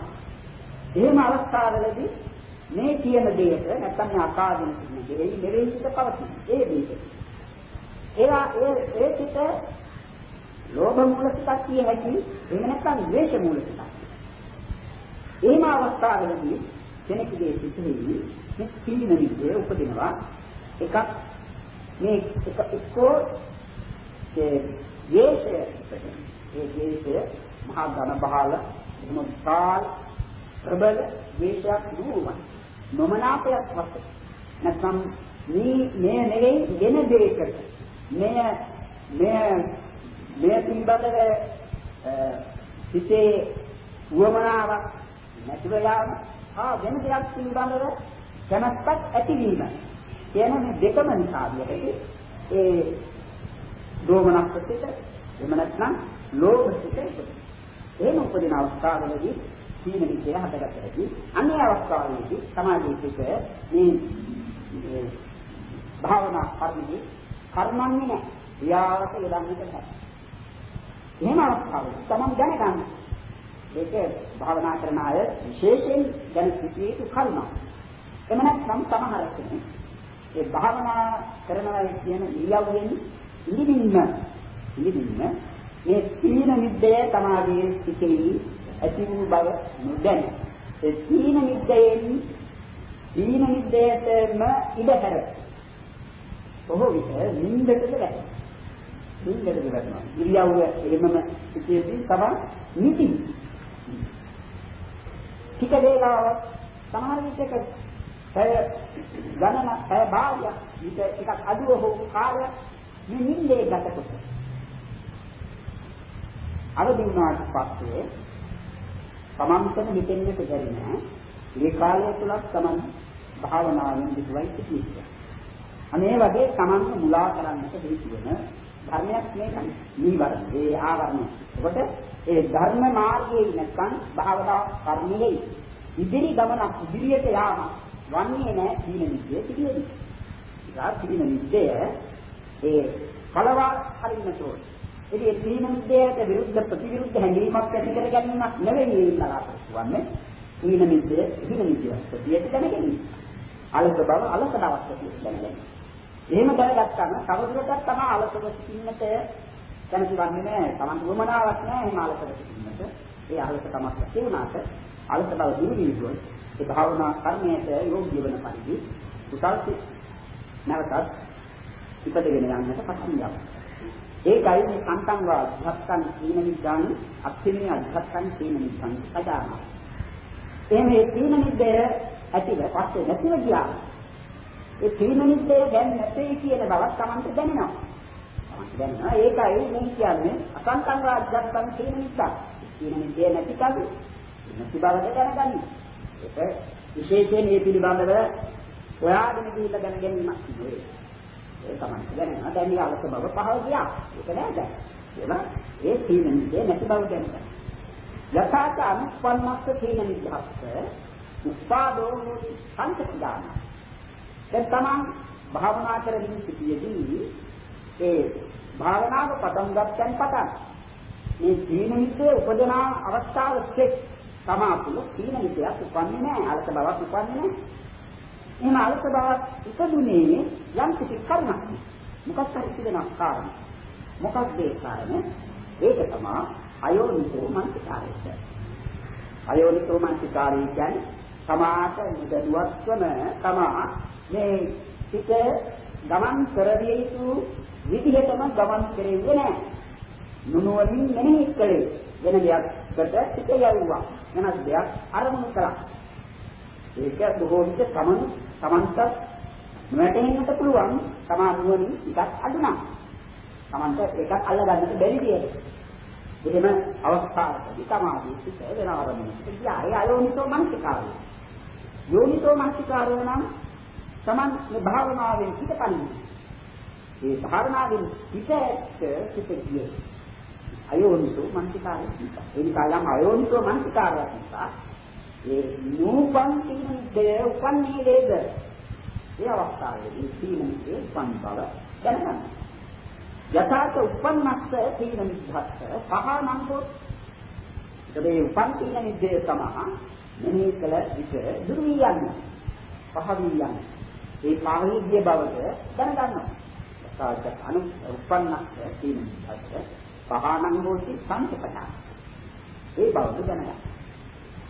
එහෙම අවස්ථාවලදී මේ කියන දෙයට නැත්නම් මේ අකාදින කියන දෙයි නෙවෙයි සිත පවතින. ඒ දෙයට. ඒවා ඒ ඒ සිත ලෝභ මූල සිතක් කිය හැකි එහෙම නැත්නම් ද්වේෂ මූල සිතක්. එහෙම අවස්ථාවලදී කෙනෙකුගේ සිතෙහි මේ සීන විද්‍ය උපදිනවා. එකක් මේ එක එක්කෝ ඒ ද්වේෂය ඒ ද්වේෂය මහා ධන බහල එහෙම විශාල ප්‍රබල ද්වේෂයක් නුවම නොමනාපයක් වශයෙන් නැත්නම් මේ මේ නෙවෙයි වෙන දෙයකට. මෙය මෙය මෙය පිළිබඳව හිතේ උවමනාවක් නැතිව යාම හා වෙන දෙයක් පිළිබඳව කැමැත්තක් ඇතිවීම කියන මේ දෙකම නිසා විදිහට ඒ දෝමනස්සිත එහෙම නැත්නම් ලෝභසිත එහෙම උපදින අවස්ථාවලදී සීන විද්‍ය හදගත්තදී අන්නේ අවස්ථාවේදී සමාධියේ සිට මේ භාවනා කර්මදී කර්මන්නේ නැහැ. ක්‍රියාවට යොදන්නට බෑ. එහෙම අවස්ථාවලදී තමන් දැනගන්න. ඒක භාවනා කරන අය විශේෂයෙන් දැන සිටිය යුතු කර්ම. එම නැත්නම් සමහර කෙනෙක් ඒ භාවනා කරනවා කියන ඉරියව්වෙන් ඉඳින්න ඉඳින්න මේ සීන නිද්දය තමාගේ සිටෙහි ඇති වූ බව නොදැන. ඒ සීන නිද්දයෙන් සීන නිද්දයටම ඉඩහැර බොහෝ විට නිින්දටද වැටෙනවා. නිින්දටද වැටෙනවා. ඉරියව්ව එහෙමම සිටියදී තමයි නිදි ටික වේලාවක් සමහර විටක පැය ගණන පැය භාගයක් ඊට ටිකක් අඩුව හෝ කාලයක් මේ නිින්දේ ගතකොට අවදි වුණාට පස්සේ තමන්ටම හිතෙන්නට බැරි නෑ මේ කාලය තුලත් තමන් භාවනාවෙන් පිටුවයි සිටින්නේ. අනේ වගේ තමන්ව මුලා කරන්නට හේතු වෙන ධර්මයක් මේකයි. නීවරණ, ඒ ආවරණ. එතකොට ඒ ධර්ම මාර්ගයේ නැත්නම් භාවනා කර්මයේ ඉදිරි ගමනක් ඉදිරියට යාම වන්නේ නැහැ සීල නිද්දේ පිළිවෙල. ඒක සීල නිද්දේ ඒ කලවා හරින්නට ඕනේ. ඉතින් ඒ සීල නිද්දේට විරුද්ධ ප්‍රතිවිරුද්ධ හැඟීමක් ඇති කර ගැනීමක් නෙවෙයි මේ බලාපොරොත්තු වෙන්නේ. සීල නිද්දේ සීල නිද්දේ ප්‍රතියට දැනගැනීම. අලස බව අලස බවක් ප්‍රතියට දැනගැනීම. එහෙම දැනගත්තාම තවදුරටත් තමයි අලසව සිටින්නට කැමති වන්නේ නැහැ. Taman උවමනාවක් නැහැ එහෙම අලසව සිටින්නට. ඒ අලසකමක් ඇති වුණාට අලස බව දුරු වීදුවොත් ඒ භාවනා කර්මයට යෝග්‍ය වෙන පරිදි කුසල්සි නැවතත් ඉපදගෙන යන්නට පටන් ගන්නවා. ඒකයි මේ සම්තං වා අධ්‍යාත්මං සීන නිද්දාන අත්තිනේ අධ්‍යාත්මං සීන නිද්දාන සදාන. එහෙනම් මේ සීන නිද්දය ඇතිව පස්සේ නැතිව ගියා. ඒ සීන නිද්දය දැන් නැtei කියන බවක් Tamanට දැනෙනවා. Tamanට දැනෙනවා ඒකයි මේ කියන්නේ අසංතං වා අධ්‍යාත්මං සීන නිද්දාන. සීන නිද්දය නැති කල්ලි නැති බවට දැනගන්න. ඒක විශේෂයෙන් මේ පිළිබඳව හොයාගෙන ගිහිල්ලා දැනගැනීමක් නෙවෙයි. ඒ තමයි දැනනවා. දැන් මේ අලස බව පහව ගියා. ඒක නෑ දැන්. ඒවා ඒ තීනන්නේ නැති බව දැනගන්න. යථාත අනුපන්නස්ස තීන නිද්දහස්ස උපාදෝ සංකතිදාන. දැන් තමන් භාවනා කරමින් සිටියේදී ඒ භාවනාව පටන් ගන්නත් පටන් මේ තීන නිද්දේ උපදනා අවස්ථාව එක්ක තමා තුළ සීන විදයක් උපන්නේ නැහැ. අලස බවක් උපන්නේ නැහැ. එහෙම අලස බවක් ඉපදුනේ යම් කිසි කර්මයක්. මොකක් හරි තිබෙන කාරණා. මොකක්ද ඒ කාරණේ? ඒක තමයි අයෝනිසෝ මනසිකාරය. අයෝනිසෝ මනසිකාරය කියන්නේ තමාට මුදදුවත්වම තමා මේ පිට ගමන් කරවිය යුතු විදිහටම ගමන් කෙරෙන්නේ නැහැ. නුනුවණින් මෙනෙහි කළේ වෙන දෙයක්කට පිට යවුවා. වෙනස් දෙයක් අරමුණු කළා. ඒක බොහෝ විට තමන් තමන්ට නොවැටෙන්නට පුළුවන් තමා නුවණින් ටිකක් අඩු නම්. තමන්ට ඒකත් අල්ලගන්නට බැරි දෙයක්. එහෙම අවස්ථාවකදී තමාගේ සිත වෙන අරමුණකට ගියා. ඒ අයෝනිසෝ මනසිකාරය. යෝනිසෝ මනසිකාරය නම් තමන් මේ භාවනාවෙන් පිටපන්නේ. ඒ භාවනාවෙන් පිටට සිට ගියේ. අයෝනිසෝ මනසිකාරය නිසා. ඒ නිසා යම් අයෝනිසෝ මනසිකාරයක් නිසා ඒ නූපන් තීන මිද්දේ උපන්නේ වේද? ඒ අවස්ථාවේදී තීන මිද්දේ උපන් බව දැනගන්න. යථාර්ථ උපන්නස්ස තීන මිද්දස්ස පහනම් හොත් ඒ උපන් තීන මිද්දේ තමයි මෙහි කළ විට දුරු වී යන්නේ. පහ වී යන්නේ. ඒ පාවිද්‍ය බවද දැනගන්නවා. යථාර්ථ අනු උපන්නස්ස තීන මිද්දස්ස පහනම් හොති සංකප්පනා. ඒ බවද දැනගන්න.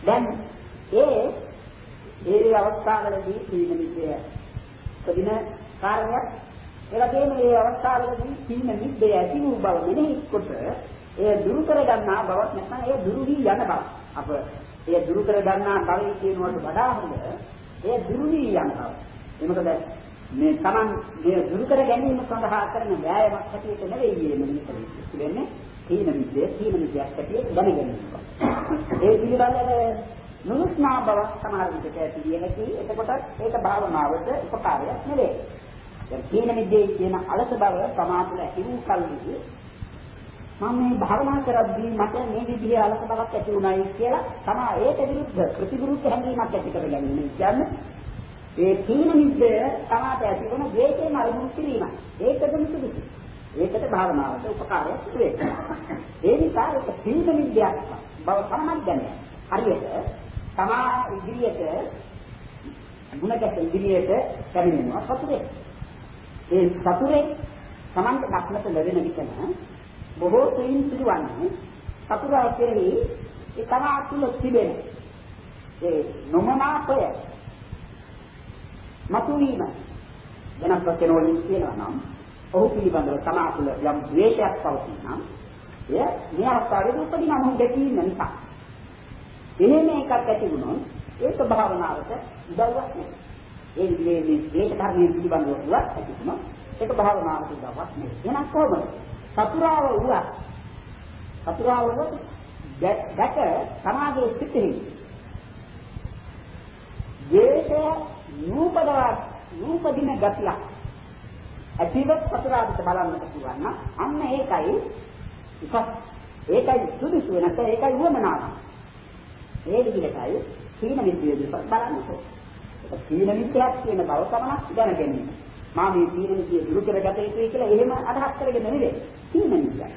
දැන් ඒ ඒ අවස්ථාවලදී තීන මිද්දේ ප්‍රදින කාර්යයක් ඒ වගේම මේ අවස්ථාවලදී තීන මිද්දේ ඇති වූ බව මෙනෙහි කොට එය දුරු කර ගන්නා බවක් නැත්නම් එය දුරු වී යන බව. අප එය දුරු කර ගන්නා බවයි කියනවට වඩා හොඳ එය දුරු වී යන බව. ඒ මොකද මේ Taman මේ දුරු කර ගැනීම සඳහා කරන වෑයමක් හැටියට නෙවෙයි මේ මෙන්න කියන්නේ තීන මිද්දේ තීන මිද්දයක් හැටියට දැනගැනීම. ඒ පිළිබඳව නුස්නා බව සමහර විට ඇති විය හැකි. එතකොට ඒක භාවනාවට උපකාරයක් නෙවෙයි. දැන් තීන මිද්දේ කියන අලස බව සමාතුල ඇති වූ කල්හි මම මේ භාවනා කරද්දී මට මේ විදිහේ අලස බවක් ඇති වුණායි කියලා තමයි ඒට විරුද්ධ ප්‍රතිවිරුද්ධ හැඟීමක් ඇති කරගන්නේ. කියන්නේ ඒ තීන මිද්දය තමාට ඇති වුණ ද්වේෂයෙන් අරමුණු කිරීමයි. ඒකදම සුදුසු. ඒකට භාවනාවට උපකාරයක් වේ. ඒ නිසා ඒක තීන මිද්දයක් බව තමයි දැනගන්න. හරියට තමා ඉදිරියට ගුණකට ඉදිරියට පැමිණෙනවා සතුරේ. ඒ සතුරේ Tamanta දක්නට ලැබෙන විටම බොහෝ සෙයින් සිදුවන්නේ සතුරා කෙරෙහි ඒ තමා තුළ තිබෙන ඒ නොමනාපය මතුවීම වෙනස් වශයෙන් වලින් කියනවා නම් ඔහු පිළිබඳව තමා තුළ යම් ද්වේෂයක් පවතින නම් එය මේ අවස්ථාවේදී උපදින මොහොත දැකීම නිසා එහෙම එකක් ඇති වුණොත් ඒක භාවනාවට උදව්වක් නෙවෙයි. ඒ මේ මේ ඒක ධර්මයේ පිළිබඳව වුණත් ඇති වුණොත් ඒක භාවනාවට උදව්වක් නෙවෙයි. එහෙනම් කොහොමද? සතුරාව වුණා. සතුරාව වුණොත් දැක සමාජයේ සිටෙහි. දේශය නූපදවා නූපදින ගතියක්. ඇතිව සතුරාට බලන්නට පුළුවන් නම් අන්න ඒකයි උසස් ඒකයි සුදුසු වෙනස ඒකයි වමනාවක්. ඒ විදිහටයි සීන විද්‍යාව දෙපත් බලන්නකෝ. ඒක සීන විද්‍යාවක් කියන බව පමණක් දැනගන්න. මා මේ සීන විද්‍යාව දුරු කරගත යුතුයි කියලා එහෙම අදහස් කරගෙන නෙවෙයි. සීන විද්‍යාව.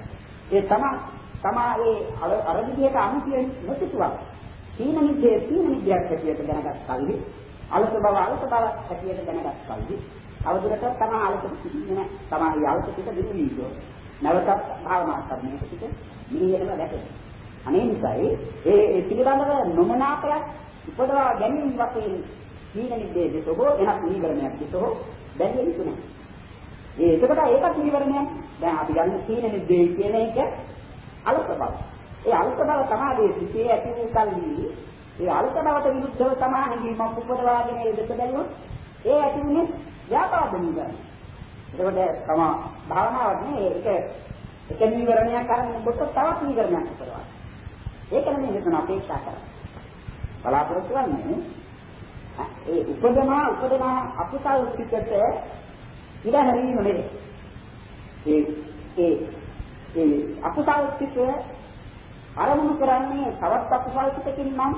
ඒ තමා තමා ඒ අර විදිහට අනුතිය නොසිතුවක්. සීන විද්‍යාව සීන විද්‍යාවක් හැටියට දැනගත් කල්හි අලස බව අලස බව හැටියට දැනගත් කල්හි අවදුරට තමා අලස සිටින්නේ තමා යාවත පිට දිනුනීකෝ. නැවතත් භාවනා කරන එක පිට නිහිරම දැකේ. අනේ නිසායි ඒ පිළිබඳව නොමනාපයක් උපදවා ගැනීම වශයෙන් සීන නිද්දේ දෙසෝ එනක් නීවරණයක් දෙසෝ බැහැ යුතුයි. ඒ එතකොට ඒකත් නීවරණයක්. දැන් අපි ගන්න සීන නිද්දේ කියන එක අලස බව. ඒ අලස බව තමයි සිටේ ඇති වූ කල්හි ඒ අලස බවට විරුද්ධව තමයි හැඟීමක් උපදවාගෙන ඒ දෙක බැලුවොත් ඒ ඇති වුනේ ව්‍යාපාද නීවරණ. එතකොට තම භාවනාවක් නේ ඒක එක නීවරණයක් අරගෙන කොට තවත් නීවරණයක් උපදවනවා. ඒක නෙමෙයි මෙතන අපේක්ෂා කරන්නේ. බලාපොරොත්තු වෙන්නේ ඒ උපදනා උපදනා අකුසල් පිටට ඉඩ හැරීම නෙවෙයි. ඒ ඒ ඒ අකුසල් පිට අරමුණු කරන්නේ තවත් අකුසල් පිටකින් නම්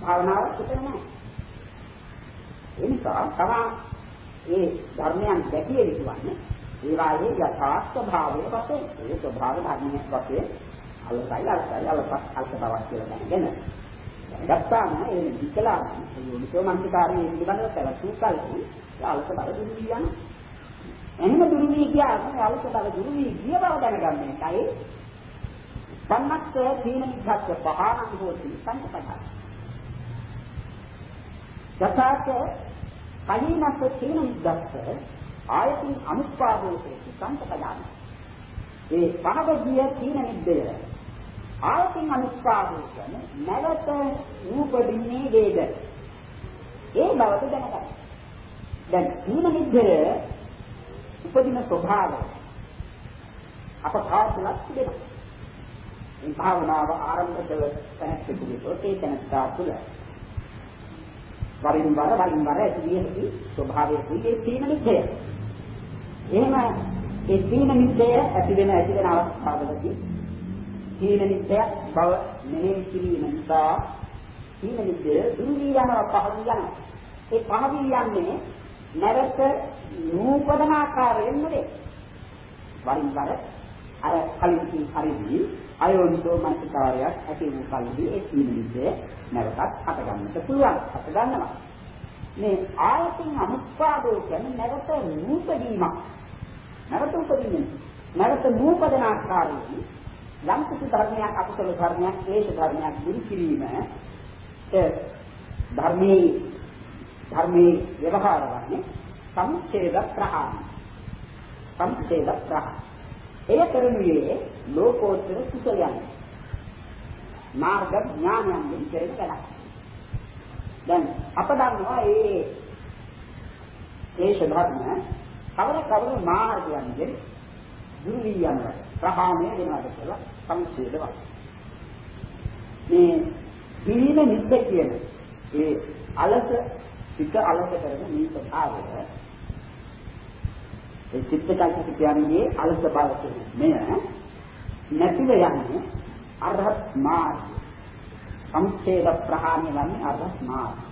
භාවනාව පිටේ නැහැ. ඒ නිසා තමා ඒ ධර්මයන් දැකිය යුතුවන්නේ ඒවායේ යථාර්ථ භාවයේ වශයෙන් ඒ ස්වභාව ධර්මයක් වශයෙන් අලසයි අලසයි අලසක් අලස බවක් කියලා දැනගෙන ගත්තාම ඒ විකලා යෝනිසෝ මනසිකාරයේ පිළිබඳව පැවතුම් කල්හි අලස බව දුරු වී යන එහෙම දුරු වී ගියා අලස බව දුරු වී ගිය බව දැනගන්න එකයි සම්මත්ත තීන නිග්ගත් පහානං හෝති සංකප්පය යථාර්ථ කලිනත් තීන නිග්ගත් ආයතින් අනුස්පාදෝසේ සංකප්පය ඒ පහව ගිය තීන නිද්දය ආයතින් අනුස්පාදෝ කියන්නේ නැවත ූපදින්නේ වේද? ඒ බවට දැනගන්න. දැන් තීන නිද්දය උපදින ස්වභාවය අප කාටලක් තිබෙනවා. මේ භාවනාව ආරම්භ කළ තැනකදී ඒ තැනස්සා තුළ. වරින් වර වරින් වර ඇති විය හැකි ස්වභාවයේ කුලේ තීන නිද්දය. එහෙම ඒ තීන නිද්දය ඇති වෙන ඇති වෙන අවස්ථාවලදී තීන නිද්දය බව මෙහෙය කිරීම නිසා තීන මිද්දය දුරු වී යනවා පහළ යනවා. ඒ පහළ යන්නේ නැවත නූපදන ආකාරයෙන් නෙවේ. වරින් වර අර කලින් හරිදී අයෝනිසෝ මනසිකාරයක් ඇති වූ කල්හි ඒ තීන මිද්දය නැවතත් අට ගන්නට පුළුවන්. අට ගන්නවා. මේ ආයතින් අනුස්පාදෝ කියන්නේ නැවත නූපදීමක්. නැවත උපදින්නේ. නැවත නූපදන ආකාරයෙන් යම් කිසි ධර්මයක් අකුසල ධර්මයක් ක්ලේශ ධර්මයක් දුරු කිරීම ඒ ධර්මයේ ධර්මයේ ව්‍යවහාර වන්නේ සම්ඡේද ප්‍රහාණ. සම්ඡේද ප්‍රහාණ. එය කරනුයේ ලෝකෝත්තර කුසලයන්. මාර්ග ඥානයෙන් කෙරෙන වැඩක් දැන් අප දන්නවා ඒ ක්ලේශ ධර්ම කවර කවර මාර්ගයන්ගෙන් දුරු වී යනවා ප්‍රහාණය වෙනවාද කියලා සම්ඡේද වශයෙන් මේ පිළිම නිද්ද කියන ඒ අලස සිත අලස කරන මේ ස්වභාවය ඒ චිත්තචෛතසික කියන්නේ අලස බව මෙය නැතිව යන්නේ අරහත් මාර්ගය. සංඡේද ප්‍රහාණය වන්නේ අරහත් මාර්ගය.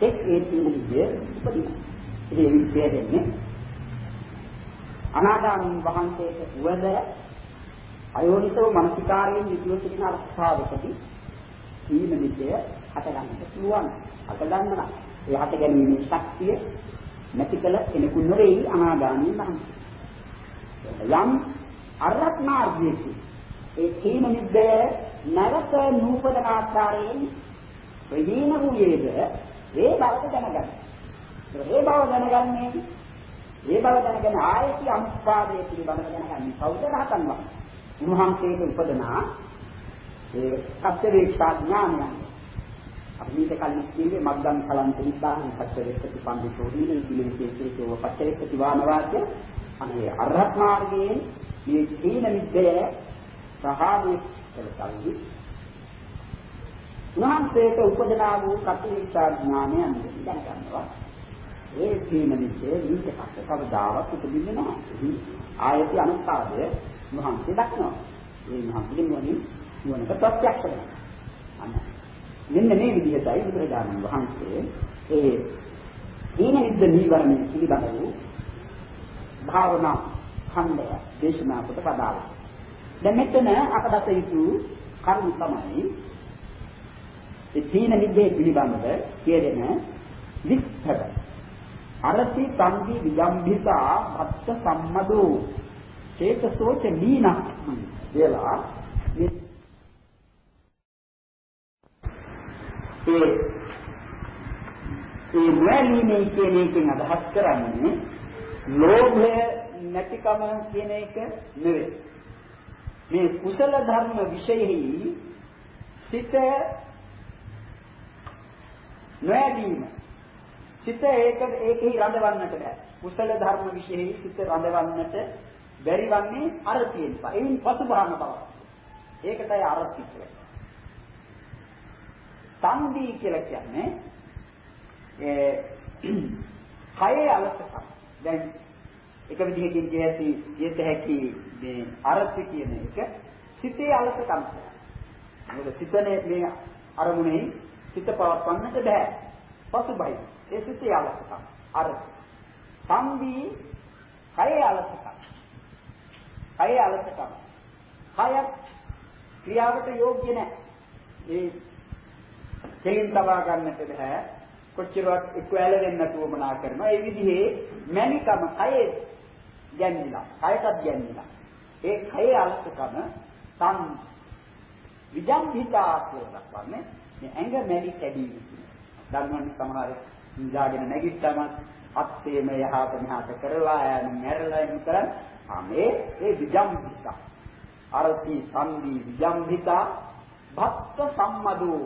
ඒක ඒ පිළිවිදේ උපදින ඒ විදිහටනේ අනාගාමී වහන්සේට වද අයෝනිසෝ මනසිකාරයෙන් යුතුව සිටින අවස්ථාවකදී සීල නිත්‍ය හට ගන්නට පුළුවන්. හට ගන්නවා. ඒ හට ගැනීමේ ශක්තිය නැති කළ කෙනෙකු නොවේ අනාගාමී වහන්සේ. යම් අරහත් මාර්ගයේදී ඒ සීල නිද්දය නැවත නූපදන ආකාරයෙන් ප්‍රහීන වූයේද ඒ බවට දැනගන්න. ඒ බව දැනගන්නේ ඒ බව දැනගෙන ආයති අනුස්පාදයේ පිළිබඳව දැනගන්නේ කවුද රහතන් වහන්සේ. උන්වහන්සේට උපදනා ඒ සත්‍යවේක්ෂා ඥානය. අපි මේක කලින් කිව්වේ මග්ගම් කලන්ත නිබ්බාන සත්‍යවේක්ෂති පඬිතෝ දීන පිළිවිතේ පච්චේකති වානවාක්‍ය අනේ අරහත් මාර්ගයේ මේ තීන මිද්දය ප්‍රහාණය කළකල්හි උන්වහන්සේට උපදනා වූ සත්‍යවේක්ෂා ඥානය දැනගන්නවා. ඒ තීන මිද්දේ ඊට පස්සේ කවදාවත් උපදින්නේ නැහැ. ආයති අනුස්කාරය මහන්සිය දක්නවා. ඒ මහන්සිය නුවණින් නුවණට ප්‍රත්‍යක්ෂ වෙනවා. මෙන්න මේ විදිහටයි බුදුරජාණන් වහන්සේ ඒ දීන විද්ද නීවරණ පිළිබඳ වූ භාවනා ඛණ්ඩය දේශනා කොට වදාළා. දැන් මෙතන අපදත යුතු කරුණු තමයි ඒ දීන විද්දේ පිළිබඳව කියදෙන විස්තර. අරති සංදි විජම්භිතා අත්ත සම්මදෝ චේතසෝච දීනක් කියලා මේ ඒ ඒ වැලීමේ කියන එකෙන් අදහස් කරන්නේ ලෝභය නැතිකම කියන එක නෙවෙයි. මේ කුසල ධර්ම විශේෂෙහි සිත නොයදීම සිත ඒක ඒකෙහි රඳවන්නට බෑ. කුසල ධර්ම විශේෂෙහි සිත රඳවන්නට බැරි වන්නේ අරතියෙන් පහ. එයින් පසුබහම බව. ඒකටයි අරති කියන්නේ. සංදී කියලා කියන්නේ ඒ කයේ අලසකම්. දැන් එක විදිහකින් කියහැකි කියත හැකි මේ අරති කියන එක සිතේ අලසකම්. මොකද සිතනේ මේ අරමුණෙහි සිත පවත්වන්නට බෑ. පසුබයි. ඒ සිතේ අලසකම්. අරති. සංදී කයේ අලසකම්. කය අලසකම. කය ක්‍රියාවට යෝග්‍ය නැහැ. ඒ දෙයින් තබා ගන්නට බෑ. කොච්චරවත් එක්ක ඇලෙන්න නැතුවමනා කරනවා. ඒ විදිහේ මැනිකම කයේ ගැන්විලා, කයටත් ගැන්විලා. ඒ කයේ අලසකම තන් විජම්භිතා කියලා දක්වන්නේ මේ ඇඟ මැලි කැඩීම. ධර්මයන් සමහර ඉඳාගෙන නැගිට්ටම අත්තේම යහත මෙහාට කරලා යන මැරලා එන කරන්නේ අනේ ඒ විජම්භිත. අරති සම්දි විජම්භිත. භක්ත සම්මදෝ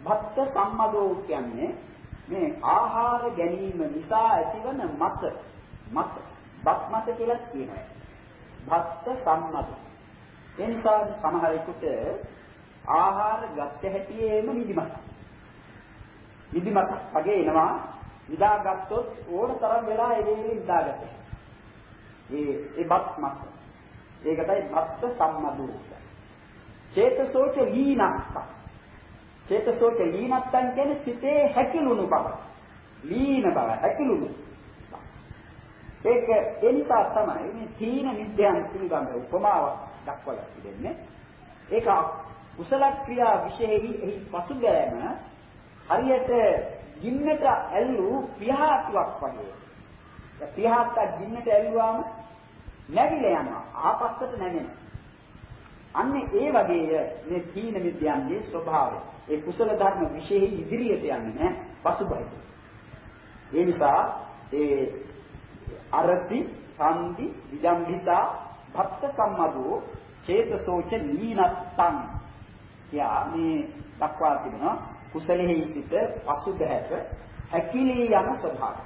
භක්ත සම්මදෝ කියන්නේ මේ ආහාර ගැනීම නිසා ඇතිවන මත. මත. බත් මත කියලා කියනවා. භක්ත සම්මදෝ. ඒ නිසා සමහරෙකුට ආහාර ගත්ත හැටියේම නිදිමත නිදිමත වගේ එනවා නිදාගත්තොත් ඕන තරම් වෙලා ඒ වෙලේ නිදාගත්තා ඒ ඒ බත් මත. ඒකටයි භක්ත සම්මදෝ. චේතසෝච ලීනක්ක. චේතසෝච ලීනත්තන් කියන්නේ සිතේ හැකිලුණු බව. ලීන බව හැකිලුණු. ඒක ඒ නිසා තමයි මේ තීන විද්‍යාන් පිළිබඳ උපමාවක් දක්වලා තිබෙන්නේ. ඒක කුසල ක්‍රියා විශේෂෙහි එහි පසුබෑම හරියට ගින්නට ඇල්ලු පියාතුවක් වගේ. ඒ පියාත්ත ගින්නට ඇල්ලුවාම නැగిලා යනවා. ආපස්සට නැගෙනවා. අන්න ඒ වගේය මේ තීන විද්‍යාන්ගේ ස්වභාවය. ඒ කුසල ධර්ම විශේෂ ඉදිරියට යන්නේ නැහැ පසුබයි. ඒ නිසා ඒ අරති, සම්දි, විජම්භිතා, භක්ත සම්මදෝ චේතසෝච නීනත්තං. යා මේ දක්වා තිබෙනවා කුසලෙහි සිට පසුබැස හැකිලී යන ස්වභාවය.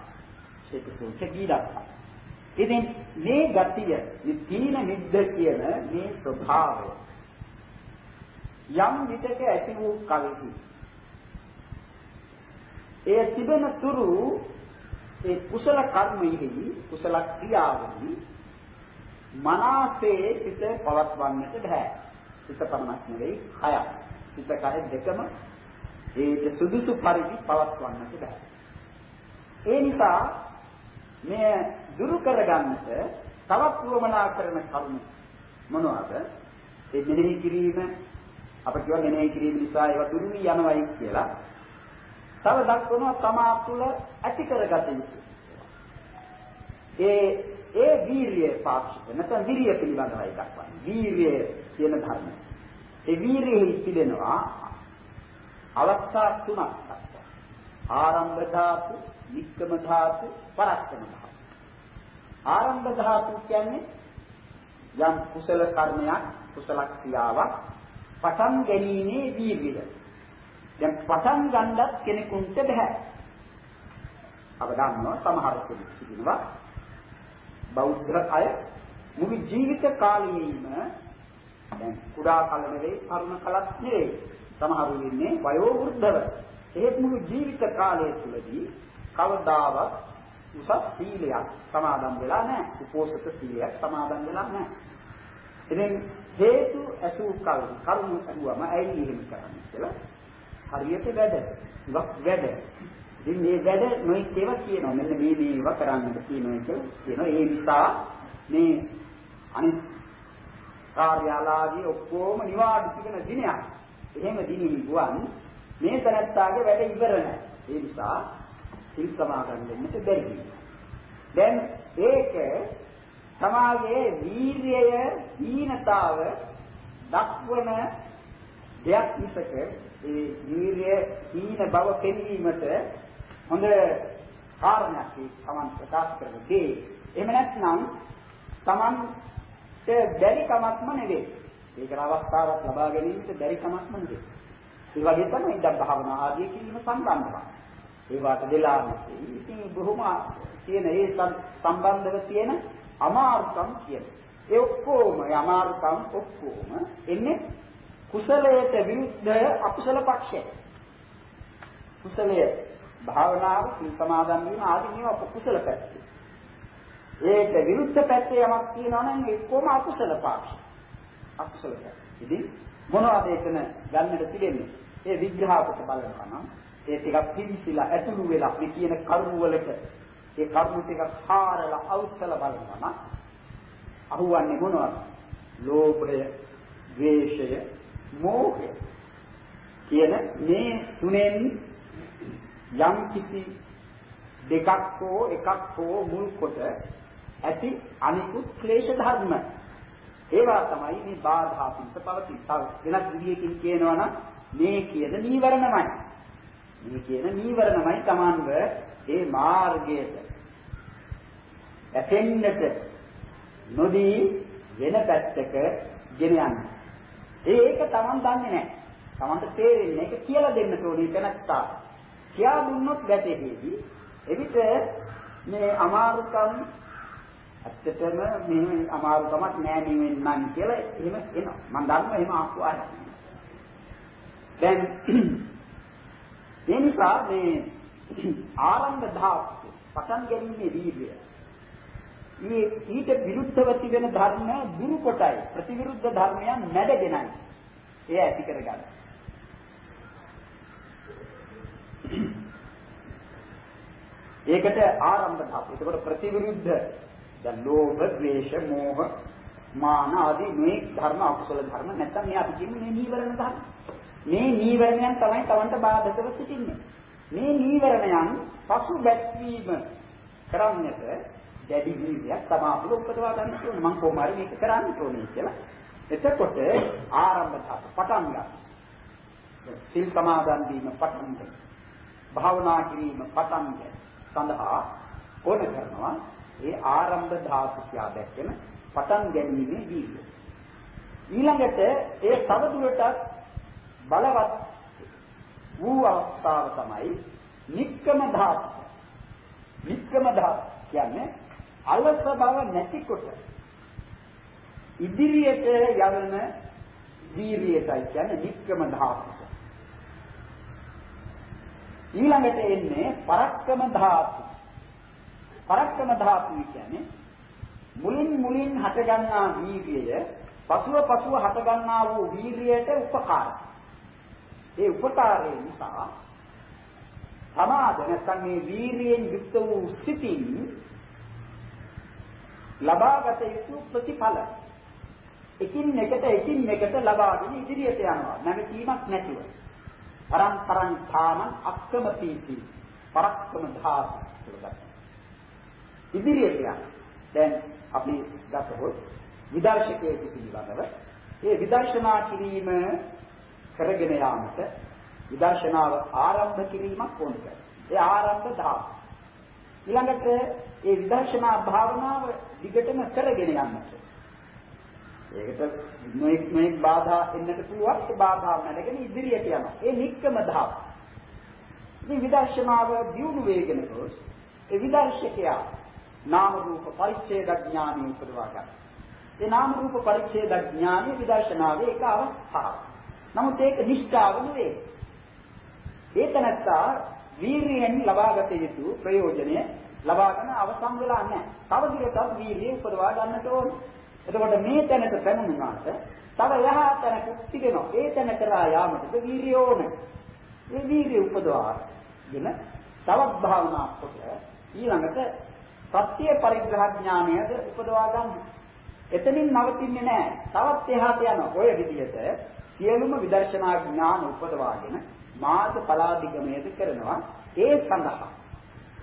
චේතසෝච නීනත්තං. ඉතින් මේ ගතිය, මේ තීන නිද්ද කියන මේ ස්වභාවය යම් විටක ඇති වූ කල්හි එය තිබෙන තුරු ඒ කුසල කර්මයෙහි කුසල ක්‍රියාවෙහි මනසේ සිත පවත්වන්නට බෑ. සිත පමණක් නෙවෙයි කය. සිත කය දෙකම ඒක සුදුසු පරිදි පවත්වන්නට බෑ. ඒ නිසා මේ දුරු කරගන්නට තවත් වමනා කරන කරුණු මොනවාද? ඒ මෙනෙහි කිරීම අප කියව මෙනෙහි කිරීම නිසා ඒවා දුරු වී යනවායි කියලා. තව දක්වනවා තමා තුළ ඇති කරගත යුතු. ඒ ඒ වීරිය පාක්ෂික නැත්නම් විරිය පිළිබඳවයි දක්වන්නේ. වීරිය කියන ධර්ම. ඒ වීරියෙහි තිබෙනවා අවස්ථා තුනක් දක්වනවා. ආරම්භ ධාතු, නික්කම ධාතු, පරක්කම ධාතු. ආරම්භ ධාතු කියන්නේ යම් කුසල කර්මයක්, කුසල ක්‍රියාවක් පටන් ගැනීමේ වීර්යය. දැන් පටන් ගන්නත් කෙනෙකුට බෑ. අප දන්නවා සමහර කෙනෙක් සිටිනවා බෞද්ධ අය මුළු ජීවිත කාලයේම දැන් කුඩා කල නෙවෙයි තරුණ කලත් නෙවෙයි සමහරු ඉන්නේ වයෝ වෘද්ධව ඒත් මුළු ජීවිත කාලය තුළදී කවදාවත් උසස් සීලයක් සමාදන් වෙලා නැහැ. උපෝසත සීලයක් සමාදන් වෙලා නැහැ. ඉතින් හේතු ඇසූ කල් කරුණු ඇහුවම ඇයි එහෙම කරන්නේ කියලා හරියට වැඩ. ඉවක් වැඩ. ඉතින් මේ වැඩ නොයෙක් ඒවා කියනවා. මෙන්න මේ මේ ඒවා කරන්නට කියනවා කියලා කියනවා. ඒ නිසා මේ අනිත් කාර්යාලාදී ඔක්කොම නිවාඩු තිබෙන දිනයක්. එහෙම දිනෙහි ගුවන් මේ තනත්තාගේ වැඩ ඉවර නැහැ ඒ නිසා සිල් සමාදන් වෙන්නට බැරි දැන් ඒක සමාගයේ වීර්යය හීනතාව දක්වන දෙයක් මිසක ඒ වීර්ය හීන බව පෙන්වීමට හොඳ කාරණයක් තමන් ප්‍රකාශ කරන්නේ. එහෙම නැත්නම් තමන්ට බැරි කමක්ම නෙවෙයි. ඒකට අවස්ථාවක් ලබා ගැනීමට බැරි කමක්ම නෙවෙයි. ඒ වගේ තමයි ඉඳන් භාවනා ආදී කිරීම සම්බන්ධව. ඒවට දෙලා නැති. ඉතින් බොහොම තියෙන ඒ සම්බන්ධව තියෙන අමාරුකම් කියන. ඒ ඔක්කොම අමාරුකම් ඔක්කොම එන්නේ කුසලයට විරුද්ධ අකුසල පක්ෂය. කුසලය භාවනාව සිල් සමාදන් වීම ආදී මේවා කුසල පැත්ත. ඒකට විරුද්ධ පැත්තේ යමක් තියෙනවා නම් එක්කම අකුසල පක්ෂය. අකුසල පැත්ත. ඉතින් මොනවද එතන ගන්නට තිබෙන්නේ? ඒ විග්‍රහකට බලනවා නම් ඒ ටිකක් පිළිසිලා ඇතුළු වෙලා මේ කියන කරුණු වලට ඒ කරුණු ටික හාරලා අවස්තල බලනවා නම් අහුවන්නේ මොනවද? ලෝභය, ද්වේෂය, මෝහය කියන මේ තුනෙන් යම් කිසි දෙකක් හෝ එකක් හෝ මුල් කොට ඇති අනිකුත් ක්ලේශ ධර්ම ඒවා තමයි මේ බාධා පිට පවතින. තව වෙනත් විදියකින් කියනවා නම් මේ කියන නීවරණමයි. මේ කියන නීවරණමයි Tamanව ඒ මාර්ගයට ඇතෙන්නට නොදී වෙන පැත්තක ගෙන යන්නේ. ඒක Taman දන්නේ නැහැ. Tamanට තේරෙන්නේ ඒක කියලා දෙන්න ඕනේ තැනත්තා. කියා දුන්නොත් වැටෙහිදී එවිට මේ අමාරුකම් ඇත්තටම මෙහෙම අමාරුකමක් නෑ මෙහෙම නම් කියලා එහෙම එනවා. මම දන්නවා එහෙම ආපු අය. දැන් ඒ නිසා මේ ආරම්භ ධාතු පටන් ගැනීමේ වීර්යය. ඊ ඊට විරුද්ධව තිබෙන ධර්ම දුරු කොටයි ප්‍රතිවිරුද්ධ ධර්මයන් නැඩගෙනයි. එය ඇති කරගන්න. ඒකට ආරම්භ ධාතු. ඒකට ප්‍රතිවිරුද්ධ දැන් ලෝභ, ද්වේෂ, මෝහ, මාන ආදී මේ ධර්ම අකුසල ධර්ම නැත්නම් මේ අපි කියන්නේ මේ නීවරණ ධර්ම. මේ නීවරණයන් තමයි Tamanට බාධකව සිටින්නේ. මේ නීවරණයන් පසු බැස්වීම කරන්නට දැඩි වීර්යයක් තමයි උපදවා ගන්න ඕනේ. මම කොහොම හරි මේක කරන්න ඕනේ කියලා. එතකොට ආරම්භ ධාතු පටන් ගන්න. සිල් සමාදන් වීම පටන් ගන්න. භාවනා කිරීම පටන් ගන්න. සඳහා ඕන කරනවා ඒ ආරම්භ ධාතු කියා දැක්කම පටන් ගැනීමේ වීර්යය. ඊළඟට ඒ තවදුරටත් බලවත් වූ අවස්ථාව තමයි නික්කම ධාතු. නික්කම ධාතු කියන්නේ අලස බව නැතිකොට ඉදිරියට යවන වීරියටයි කියන්නේ නික්කම ධාතු. ඊළඟට එන්නේ පරක්කම ධාතු. පරක්කම ධාතු කියන්නේ මුලින් මුලින් හටගන්නා වීර්යය පසුව පසුව හටගන්නා වූ වීර්යයට උපකාරයි. ඒ උපකාරය නිසා සමාද නැත්නම් මේ වීර්යයෙන් යුක්ත වූ සිතින් ලබාගත යුතු ප්‍රතිඵල. එකින් එකට එකින් එකට ලබාගෙන ඉදිරියට යනවා. නැවතීමක් නැතිව. පරම්පරං ථාන අක්කම පීති පරක්කම ධාතු කියලා ඉදිරියට යන දැන් අපි ගතහොත් විදර්ශකයේ පිළිබඳව ඒ විදර්ශනා කිරීම කරගෙන යාමට විදර්ශනාව ආරම්භ කිරීමක් ඕන කරයි. ඒ ආරම්භ ධාතු. ඊළඟට ඒ විදර්ශනා භාවනාව දිගටම කරගෙන යන්නට. ඒකට නොඑක් නොඑක් බාධා එන්නට පුළුවන් ඒ බාධා නැගෙන ඉදිරියට යනවා. ඒ නික්කම ධාතු. ඉතින් විදර්ශනාව දියුණු වේගෙන ගොස් ඒ විදර්ශකයා නාම රූප පරිච්ඡේද ඥානෙ උපදවා ගන්න. ඒ නාම රූප පරිච්ඡේද ඥානෙ විදර්ශනාවේ එක අවස්ථාවක්. නමුත් ඒක නිෂ්ඨාව නෙවෙයි. ඒ තනත්තා වීරියෙන් ලබාගත යුතු ප්‍රයෝජනය ලබාගෙන අවසන් වෙලා නැහැ. තව දිගටත් වීරිය උපදවා ගන්නට ඕනේ. එතකොට මේ තැනට පැමුණාට තව යහා තැනක තිබෙනවා. ඒ තැන කරා යාමටද වීරිය ඕනේ. මේ වීරිය උපදවාගෙන තවත් භාවනා කොට ඊළඟට සත්‍ය පරිග්‍රහ ඥානයද උපදවා ගන්න. එතනින් නවතින්නේ නැහැ. තවත් එහාට යනවා. ඔය විදිහට සියලුම විදර්ශනා ඥාන උපදවාගෙන මාර්ග පලාදිගමනයද කරනවා. ඒ සඳහා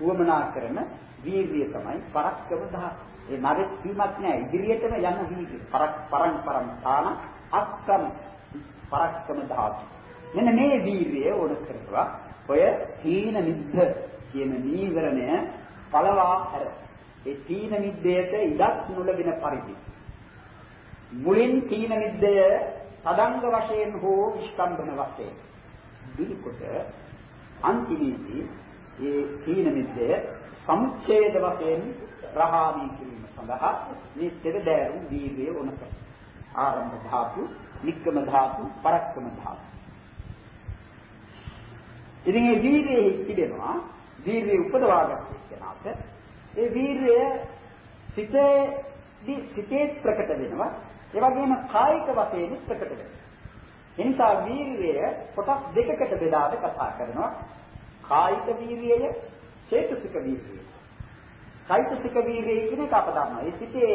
උවමනා කරන වීර්යය තමයි පරක්කම ධාතු. ඒ නරෙත් වීමක් නෑ ඉදිරියටම යන වීර්යය. පරක් පරං පරං තාන අක්කම පරක්කම ධාතු. මෙන්න මේ වීර්යය ඕන කරලා ඔය තීන නිද්ද කියන නීවරණය පළවා හැර ඒ තීන නිද්දයට ඉඩක් නොලබෙන පරිදි මුලින් තීන නිද්දය තදංග වශයෙන් හෝ විස්කම්බන වශයෙන් දිනකොට අන්තිමේදී ඒ තීන මිද්දය සමුච්ඡේද වශයෙන් ප්‍රහාණය කිරීම සඳහා මේ තෙරදෑරුම් වීර්යය උනක ආරම්භ ධාතු, නික්කම ධාතු, පරක්කම ධාතු. ඉතින් මේ වීර්යයේ තිබෙනවා වීර්යය උපදවාගත්ත කෙනාට ඒ වීර්යය සිතේ සිතේ ප්‍රකට වෙනවා ඒ වගේම කායික වශයෙන් ප්‍රකට වෙනවා එනිසා වීර්යය කොටස් දෙකකට බෙදාද කතා කරනවා. කායික වීර්යය, චේතසික වීර්යය. චෛතසික වීර්යය කියන එක අප දන්නවා. ඒ සිතේ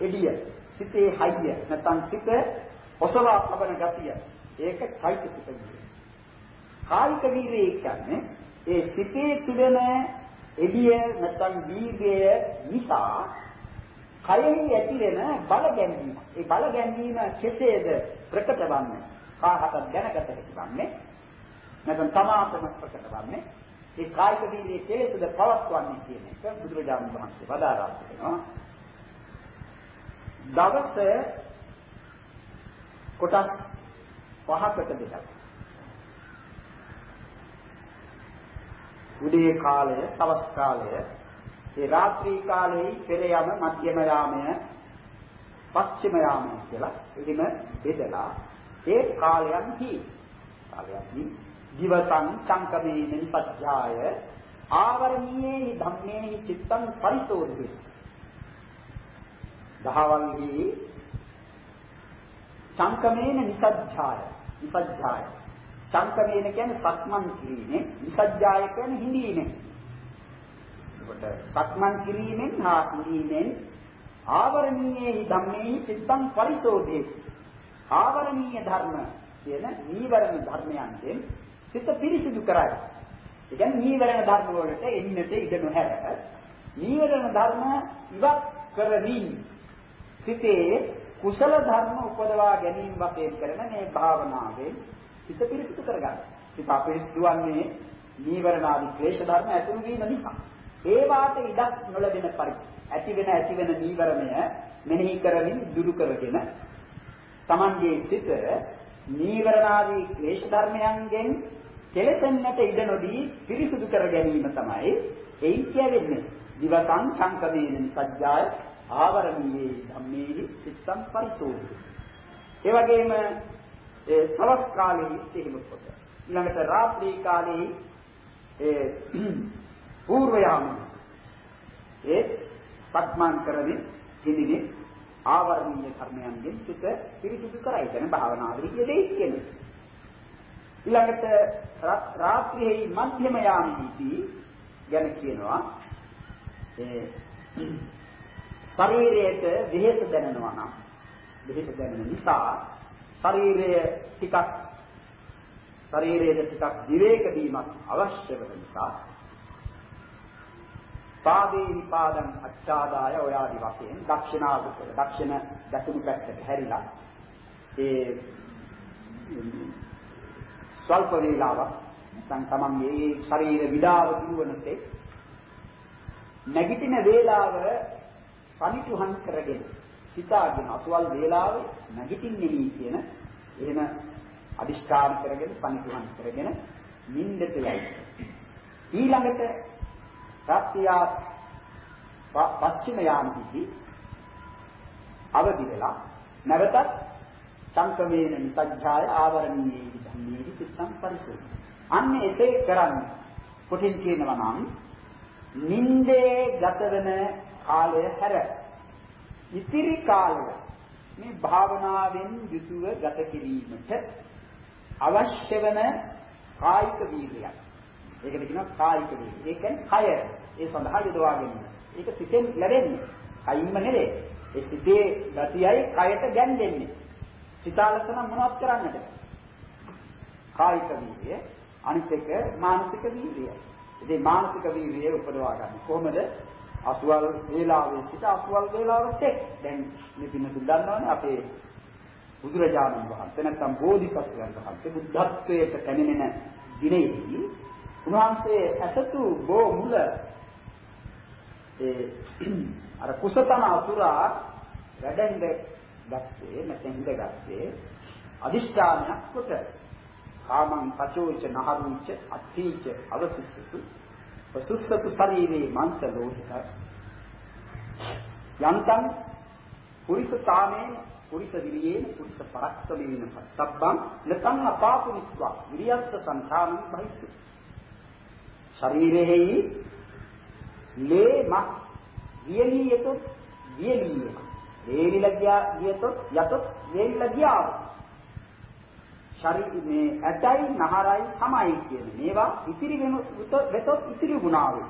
එළිය, සිතේ හයිය, නැත්නම් සිත ඔසවා ලබන ගතිය. ඒක චෛතසික වීර්යය. කායික වීර්යය කියන්නේ ඒ සිතේ තිබෙන එළිය නැත්නම් වීර්යය නිසා කයෙහි ඇතිවෙන බල ගැන්වීම. ඒ බල ගැන්වීම කෙසේද ප්‍රකට වන්නේ? කාහට දැනගත හැකි වන්නේ නැත්නම් තමාටම ප්‍රකට වන්නේ ඒ කායික දීනේ කෙලෙසද පවත්වන්නේ කියන එක බුදුරජාණන් වහන්සේ වදාරා තිබෙනවා දවස කොටස් පහකට බෙදලා උදේ කාලය සවස් කාලය. ඒ රාත්‍රී කාලයේ පෙර යම මධ්‍යම යාමය පස්චිම යාමය කියලා එහෙම බෙදලා ඒ කාලයන්හි කාලයන්හි දිවසං චංකමේ නිසත්‍යාය ආවරණීයේ ධම්මේ චිත්තං පරිසෝධි දහවල්හි චංකමේන නිසජ්ජාය නිසජ්ජාය චංකමේන කියන්නේ සක්මන් කිරීමේ නිසජ්ජාය කියන්නේ හිඳීමේ එතකොට සක්මන් කිරීමෙන් හා ඉඳීමෙන් ආවරණීයේ ධම්මේ චිත්තං පරිසෝධේ ආවරණීය ධර්ම කියන නීවරණ ධර්මයන්ගෙන් සිත පිරිසිදු කරයි. ඒ කියන්නේ නීවරණ ධර්ම වලට එන්නට ඉඩ නොහැර. නීවරණ ධර්ම ඉවත් කරමින් සිතේ කුසල ධර්ම උපදවා ගැනීම වශයෙන් කරන මේ භාවනාවෙන් සිත පිරිසිදු කරගන්න. සිත අපිරිසිදුවන්නේ නීවරණ ආදී ක්ලේශ ධර්ම ඇතුළු වීම නිසා. ඒ වාට ඉඩක් නොලැබෙන පරිදි ඇති වෙන ඇති වෙන නීවරණය මෙනෙහි කරමින් දුරු කරගෙන Tamanගේ සිත නීවරණ ආදී ක්ලේශ ධර්මයන්ගෙන් කෙලෙසෙන්නට ඉඩ නොදී පිරිසුදු කර ගැනීම තමයි එයින් කියවෙන්නේ. දිවසං සංකමේන සත්‍යය ආවරණීයේ ධම්මේහි චිත්තං පරිසෝධි. ඒ වගේම ඒ සවස් කාලෙහි එහෙම කොට. ඊළඟට රාත්‍රී කාලෙහි ඒ పూర్ව යාම ඒ සක්මන් කරමින් ඉදිරි ආවරණීය කර්මයන්ගෙන් සිත පිරිසිදු කරයි. කියන භාවනාවේදී යෙදෙයි කියන්නේ. ඊළඟට රාත්‍රියේ මධ්‍යම යාමෙහිදී ගැන කියනවා ඒ ශරීරයට වෙහෙස දැනෙනවා නම් වෙහෙස දැනෙන නිසා ශරීරය ටිකක් ශරීරයේ ටිකක් විවේක වීමක් අවශ්‍ය වෙන නිසා පාදේ විපාදං අච්ඡාදාය ඔය ආදි වශයෙන් දක්ෂිනාවක දක්ෂින දකුණු පැත්තට හැරිලා ඒ ස්වල්ප වේලාවක් නැත්නම් තමන්ගේ ඒ ශරීර විඩාව දිනුවනතේ නැගිටින වේලාව සමිතුහන් කරගෙන සිතාගෙන අසවල් වේලාවේ නැගිටින්නේ නී කියන එහෙම අදිෂ්ඨාන කරගෙන සමිතුහන් කරගෙන නිින්දට යයි ඊළඟට රාත්‍රියා පස්චිම යාමෙහිදී අවදි වෙලා නැවතත් සංකමේන නිසජ්ජාය ආවරණීයේ ධම්මේහි චිත්තං පරිසෝධි. අන්න එසේ කරන්නේ. කොටින් කියනවා නම් නින්දේ ගත වෙන කාලය හැර ඉතිරි කාලය මේ භාවනාවෙන් යුතුව ගත කිරීමට අවශ්‍ය වෙන කායික වීර්යයක්. ඒකට කියනවා කායික වීර්යය. ඒ කියන්නේ කය ඒ සඳහා යොදවා ගැනීම. ඒක සිතෙන් ලැබෙන්නේ. කයින්ම නෙවෙයි. ඒ සිතේ ගතියයි කයට ගැන්වෙන්නේ. සිතාලසන මොනවත් කරන්නද? කායික වීර්යය අනිත් එක මානසික වීර්යය. ඉතින් මානසික වීර්යය උපදවා ගන්න කොහොමද? අසුවල් වේලාවේ සිට අසුවල් වේලාවට එක් දැන් මේ පින්නතු දන්නවනේ අපේ බුදුරජාණන් වහන්සේ නැත්නම් බෝධිසත්වයන් වහන්සේ බුද්ධත්වයට පැමිණෙන දිනෙදී උන්වහන්සේ ඇසතු බෝ මුල ඒ අර කුසතන අසුරා වැඩෙන්ද ගත්තේ නැත්නම් ඉඳගත්තේ අදිෂ්ඨානයක් කොට කාමං පචෝච නහරුච අත්ථීච අවසිස්සතු පසුස්සතු ශරීරේ මාංශ ලෝහිත. යන්තං පුරිසතාමේ පුරිස විරියේ පුරිස පරක්කමේන පත්තබ්බං නතං අපාපුනිත්වා. විරියස්ස සංඛාමං බහිස්තු ශරීරෙහි ලේ මස් වියලී යතොත් වියලී වේලිලා ගියා ගියතොත් යතොත් වේලිලා ගියා ශරීර මේ ඇටයි නහරයි සමයි කියන මේවා ඉතිරි වෙතොත් ඉතිරි ගුණාවේ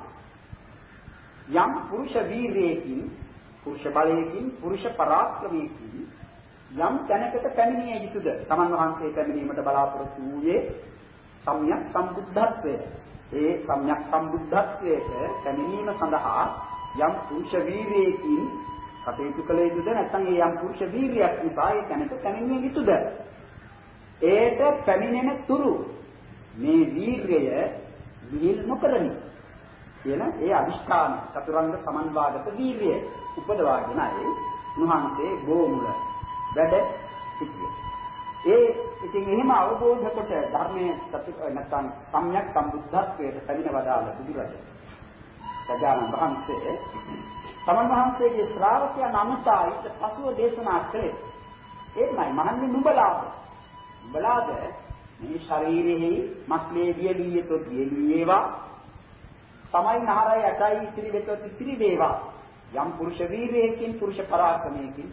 යම් පුරුෂ වීරයකින් පුරුෂ බලයකින් පුරුෂ පරාක්‍රමයකින් යම් තැනකට පැමිණිය යුතුද? තමන් වහන්සේ පැමිණීමට බලාපොරොත්තු වූයේ සම්‍යක් සම්බුද්ධත්වය. ඒ සම්‍යක් සම්බුද්ධත්වයට පැමිණීම සඳහා යම් පුරුෂ වීරයකින් කටයුතු කළ යුතුද? නැත්නම් ඒ යම් පුරුෂ වීරියක් නිසා ඒ තැනට පැමිණිය යුතුද? ඒට පැමිණෙන තුරු මේ වීර්යය නිහිල් නොකරමි කියන ඒ අදිෂ්ඨාන චතුරංග සමන්වාගත වීර්යය උපදවාගෙනයි උන්වහන්සේ ගෝමුල වැඩ සිටියේ. ඒ ඉතින් එහෙම අවබෝධ කොට ධර්මයේ නැත්නම් සම්‍යක් සම්බුද්ධත්වයට පැමිණ වදාළ බුදුරජාණන් සජානන් වහන්සේ තමන් වහන්සේගේ ශ්‍රාවකයන් අනුසා ඊට පසුව දේශනා කළේ. ඒකමයි මහන්නේ නුඹලාද නුඹලාද මේ ශරීරෙහි මස්ලේ වියලී යතොත් වියලී වේවා සමයි නහරයි ඇටයි ඉතිරි වෙතොත් ඉතිරි වේවා. යම් පුරුෂ වීරයකින් පුරුෂ පරාක්‍රමයකින්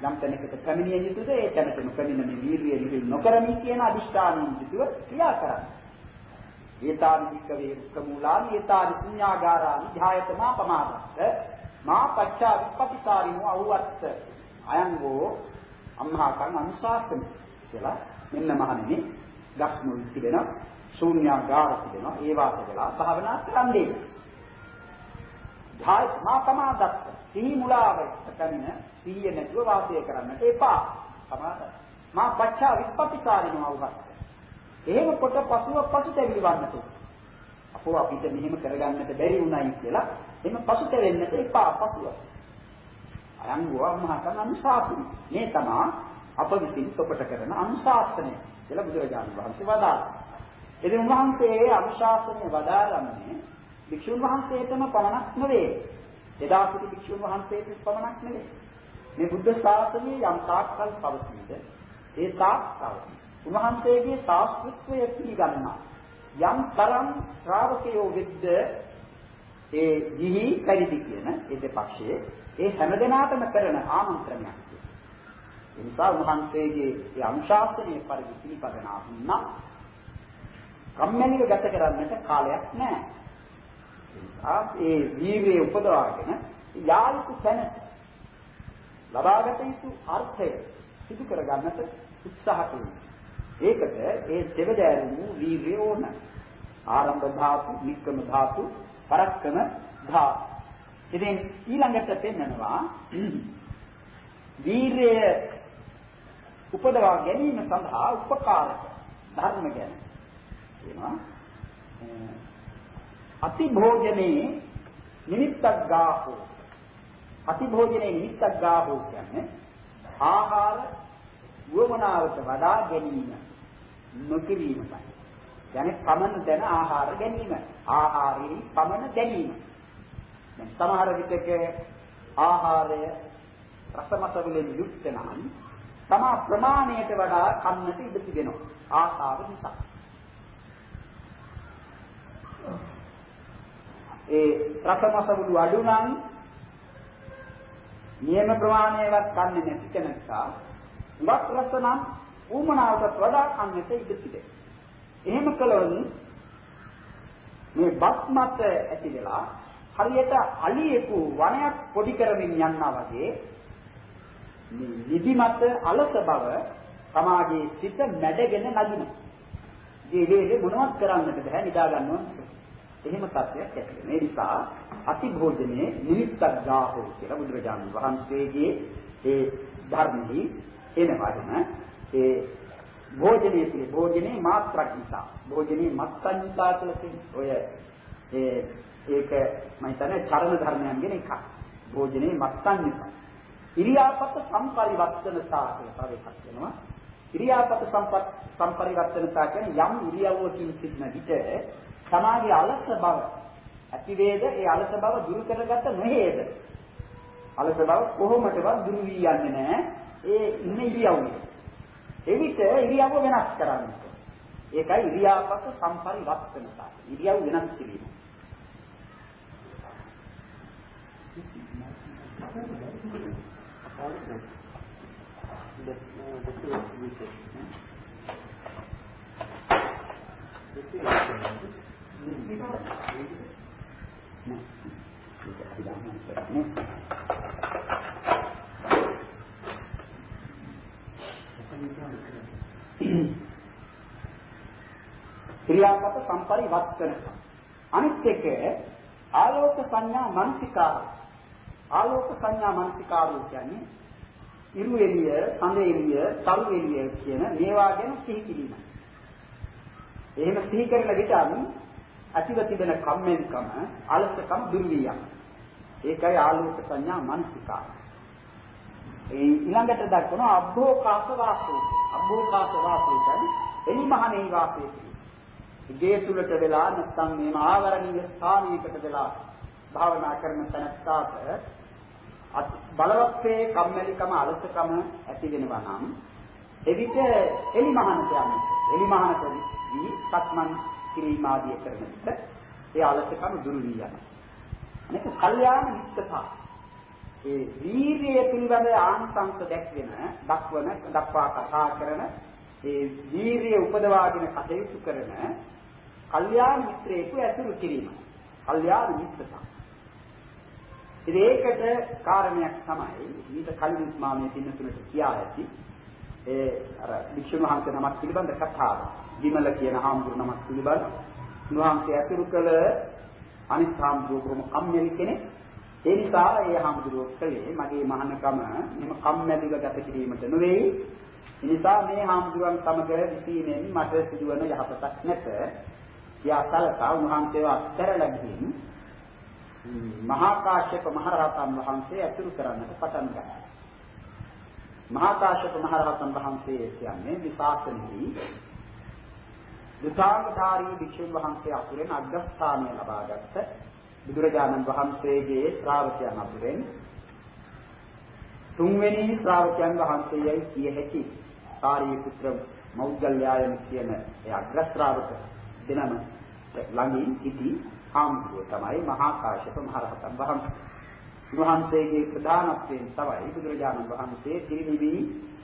යම් තැනකට පැමිණිය යුතුද? ඒ තැනටම පැමිණ මේ වීරිය නිහිල් නොකරමි කියන අදිෂ්ඨානයෙන් යුතුව ක්‍රියා කරන්න. ඒතානි වික්කවේ රුක්ක මූලානි ඒතානි ශුඤ්ඤාගාරානි ධායතමා පමාදස්ස. මා පච්චා විපටිසාරිනෝ අවුවත් අයංගෝ අම්හාකං අනුශාසන. කියලා. මෙන්න මහණෙනි ගස් මුල් තිබෙන ශූන්‍යාගාර තිබෙන ඒ වාස වෙලා භාවනා කරන්නේ. ධායතමා පමාදස්ස සිහි මුලාව කමින සිහිය නැතුව වාසය කරන්නට එපා. පමාද මා පච්චා විපටිසාරිනෝ අවුවත් එහෙම කොට පසුව පසුතැවිලි වන්නට අපෝ අපිට මෙහෙම කරගන්නට බැරි වුණයි කියලා එහෙම පසුතැවෙන්නට එපා පසුව. අයං වමහකන අනුශාසන. මේ තමා අප විසින් ඔබට කරන අනුශාසනය කියලා බුදුරජාණන් වහන්සේ වදාළා. ඉතින් උන්වහන්සේ අනුශාසනය වදාළන්නේ භික්ෂුන් වහන්සේටම පමණක් නෙවෙයි. එදා සිටි භික්ෂුන් වහන්සේට පමණක් නෙවෙයි. මේ බුද්ධ ශාසනය යම් තාක්කල් පවතීද ඒ තාක්කල් උන්වහන්සේගේ ශාස්ත්‍රත්වය පිළිගන්නා යම් තරම් ශ්‍රාවකයෝ වෙද්ද ඒ ගිහි පරිදි කියන ඒ දෙපක්ෂයේ ඒ හැමදෙනාටම කරන ආමන්ත්‍රණයක් ඒ නිසා උන්වහන්සේගේ ඒ අනුශාසනයේ පරිදි පිළිපදනා වුණා කම්මැලිව ගත කරන්නට කාලයක් නැහැ ඒ නිසා ඒ වීර්යය උපදවාගෙන යායුතු තැන ලබාගත යුතු අර්ථය සිදු කරගන්නට උත්සාහ කරනවා ඒකට ඒ දෙවදෑරුම් වූ වීර්යය ඕන. ආරම්භ ධාතු, නික්කම ධාතු, පරක්කම ධාතු. ඉතින් ඊළඟට පෙන්නනවා වීර්යය උපදවා ගැනීම සඳහා උපකාරක ධර්ම ගැන. කියනවා අතිභෝජනේ නිමිත්තක් ගාහෝ අතිභෝජනේ නිමිත්තක් ගාහෝ කියන්නේ ආහාර වුවමනාවට වඩා ගැනීම නොකිරීමයි යන්නේ පමණ දැන ආහාර ගැනීම ආහාරයෙන් පමණ ගැනීම දැන් සමහර විටක ආහාරය රසමස වලින් යුක්ත නම් තමා ප්‍රමාණයට වඩා කන්නට ඉඩ තිබෙනවා. ආශාව නිසා. ඒ රසමස වලු අඩු නම් නියම ප්‍රමාණයවත් කන්නේ නැති කෙනෙක්ට ඉවත් රස නම් ඌමනාවකට වඩා කන්නට ඉඩ තිබේ. එහෙම කළොත් මේ බත් මත ඇති වෙලා හරියට අලියෙකු වනයක් පොඩි කරමින් යනවා වගේ මේ නිදිමත අලස බව සමාජයේ සිට මැඩගෙන නගිනවා. ඒ වේලේ මොනවත් කරන්නට බෑ නිදා ගන්නවා. එහෙම තත්ත්වයක් ඇති වෙනවා. ඒ නිසා අතිභෝජනයේ නිමිත්තක් ගාහෝ කියලා බුදුරජාණන් වහන්සේගේ ඒ ධර්මෙහි එනවදම ඒ භෝජනයේ පිළි භෝජනේ මාත්‍රක් නිසා භෝජනේ මත්සඤ්ඤතා කියලා කියන්නේ ඔය ඒ ඒක මම හිතන්නේ චරණ ධර්මයන්ගෙන් එකක් භෝජනේ මත්සඤ්ඤතා ඉරියාපත සම්පරිවර්තනතා කියලා තව එකක් වෙනවා ඉරියාපත සම්පත් සම්පරිවර්තනතා කියන්නේ යම් ඉරියව්වකින් සිටින විට සමාගයේ අලස බව ඇති වේද ඒ අලස බව දුරු කරගත නොහේද අලස බව කොහොමදවත් දුරු වී යන්නේ නැහැ ඒ ඉන්න ඉරියව්වේ. එවිට ඉරියව්ව වෙනස් කරන්න. ඒකයි ඉරියාපත සම්පරිවර්තනතා. ඉරියව් වෙනස් කිරීම. නෑ ක්‍රියාපත සම්පරිවර්තන. අනිත් එක ආලෝක සංඥා මානසිකාර ආලෝක සංඥා මානසිකාරය කියන්නේ ඉරු එළිය සඳ එළිය තරු එළිය කියන මේවා ගැන සිහි කිරීම. එහෙම සිහි කරන විට අතිව තිබෙන කම්මැලිකම අලසකම් දුරු විය යනවා. ඒකයි ආලෝක සංඥා මානසිකාරය. ඒ ඊළඟට දක්වන අභෝකාස වාසෝ. අභෝකාස වාසෝ කියන්නේ එලිමහනේ වාසය කිරීම. ගේ තුලට වෙලා නැත්නම් මේ ආවරණීය ස්ථානයකට වෙලා භාවනා කරන තැනට බලවත්යේ කම්මැලිකම අලසකම ඇති වෙනවා නම් එවිට එලිමහනට යන්නේ. එලිමහනටදී සක්මන් කිරීම ආදිය කරන විට ඒ අලසකම දුරු වී යනවා. අනෙක කල්යාණ මිත්‍රතා ඒ වීරිය පිළිබඳ ආංශංශ දැක්වෙන දක්වන දක්වා කතා කරන ඒ වීරිය උපදවාගෙන කටයුතු කරන කල්යාණ මිත්‍රයෙකු ඇසුරු කිරීම. කල්යාණ මිත්‍රතා. ඉතින් ඒකට කාරණයක් තමයි ඊට කලින් මා මේ පින්නතුනට කියා ඇති ඒ අර වික්ෂුන් වහන්සේ නමක් පිළිබඳ කතාව. විමල කියන හාමුදුරු නමක් පිළිබඳ උන්වහන්සේ ඇසුරු කළ අනිත් හාමුදුරුවෝ කොහොම කම්මැලි කෙනෙක්. ඒ නිසා ඒ හාමුදුරුවෝ කලේ මගේ මහානකම මෙම කම්මැලිව ගත කිරීමට නෙවෙයි. ඒ නිසා මේ හාමුදුරුවන් සමග විසීමෙන් මට සිදුවන යහපතක් නැත. කියා සලකා උන්වහන්සේව අත්හැරලා ගිහින් මහා කාශ්‍යප මහරහතන් වහන්සේ ඇසුරු කරන්නට පටන් ගත්තා. මහා කාශ්‍යප මහරහතන් වහන්සේ කියන්නේ විශාසනෙහි දුතාංගධාරී භික්ෂුන් වහන්සේ අතුරෙන් අග්‍රස්ථානය ලබාගත් බුදුරජාණන් වහන්සේගේ ශ්‍රාවකයන් අතුරෙන් තුන්වෙනි ශ්‍රාවකයන් වහන්සේයයි කිය හැකි සාරිපුත්‍ර මෞග්ගල්‍යායන කියන ඒ අග්‍ර ශ්‍රාවක දෙනම ළඟින් සිටි හාමුදුරුව තමයි මහා කාශ්‍යප මහරහතන් වහන්සේ. උන්වහන්සේගේ ප්‍රධානත්වයෙන් තමයි බුදුරජාණන් වහන්සේ ත්‍රිවිධි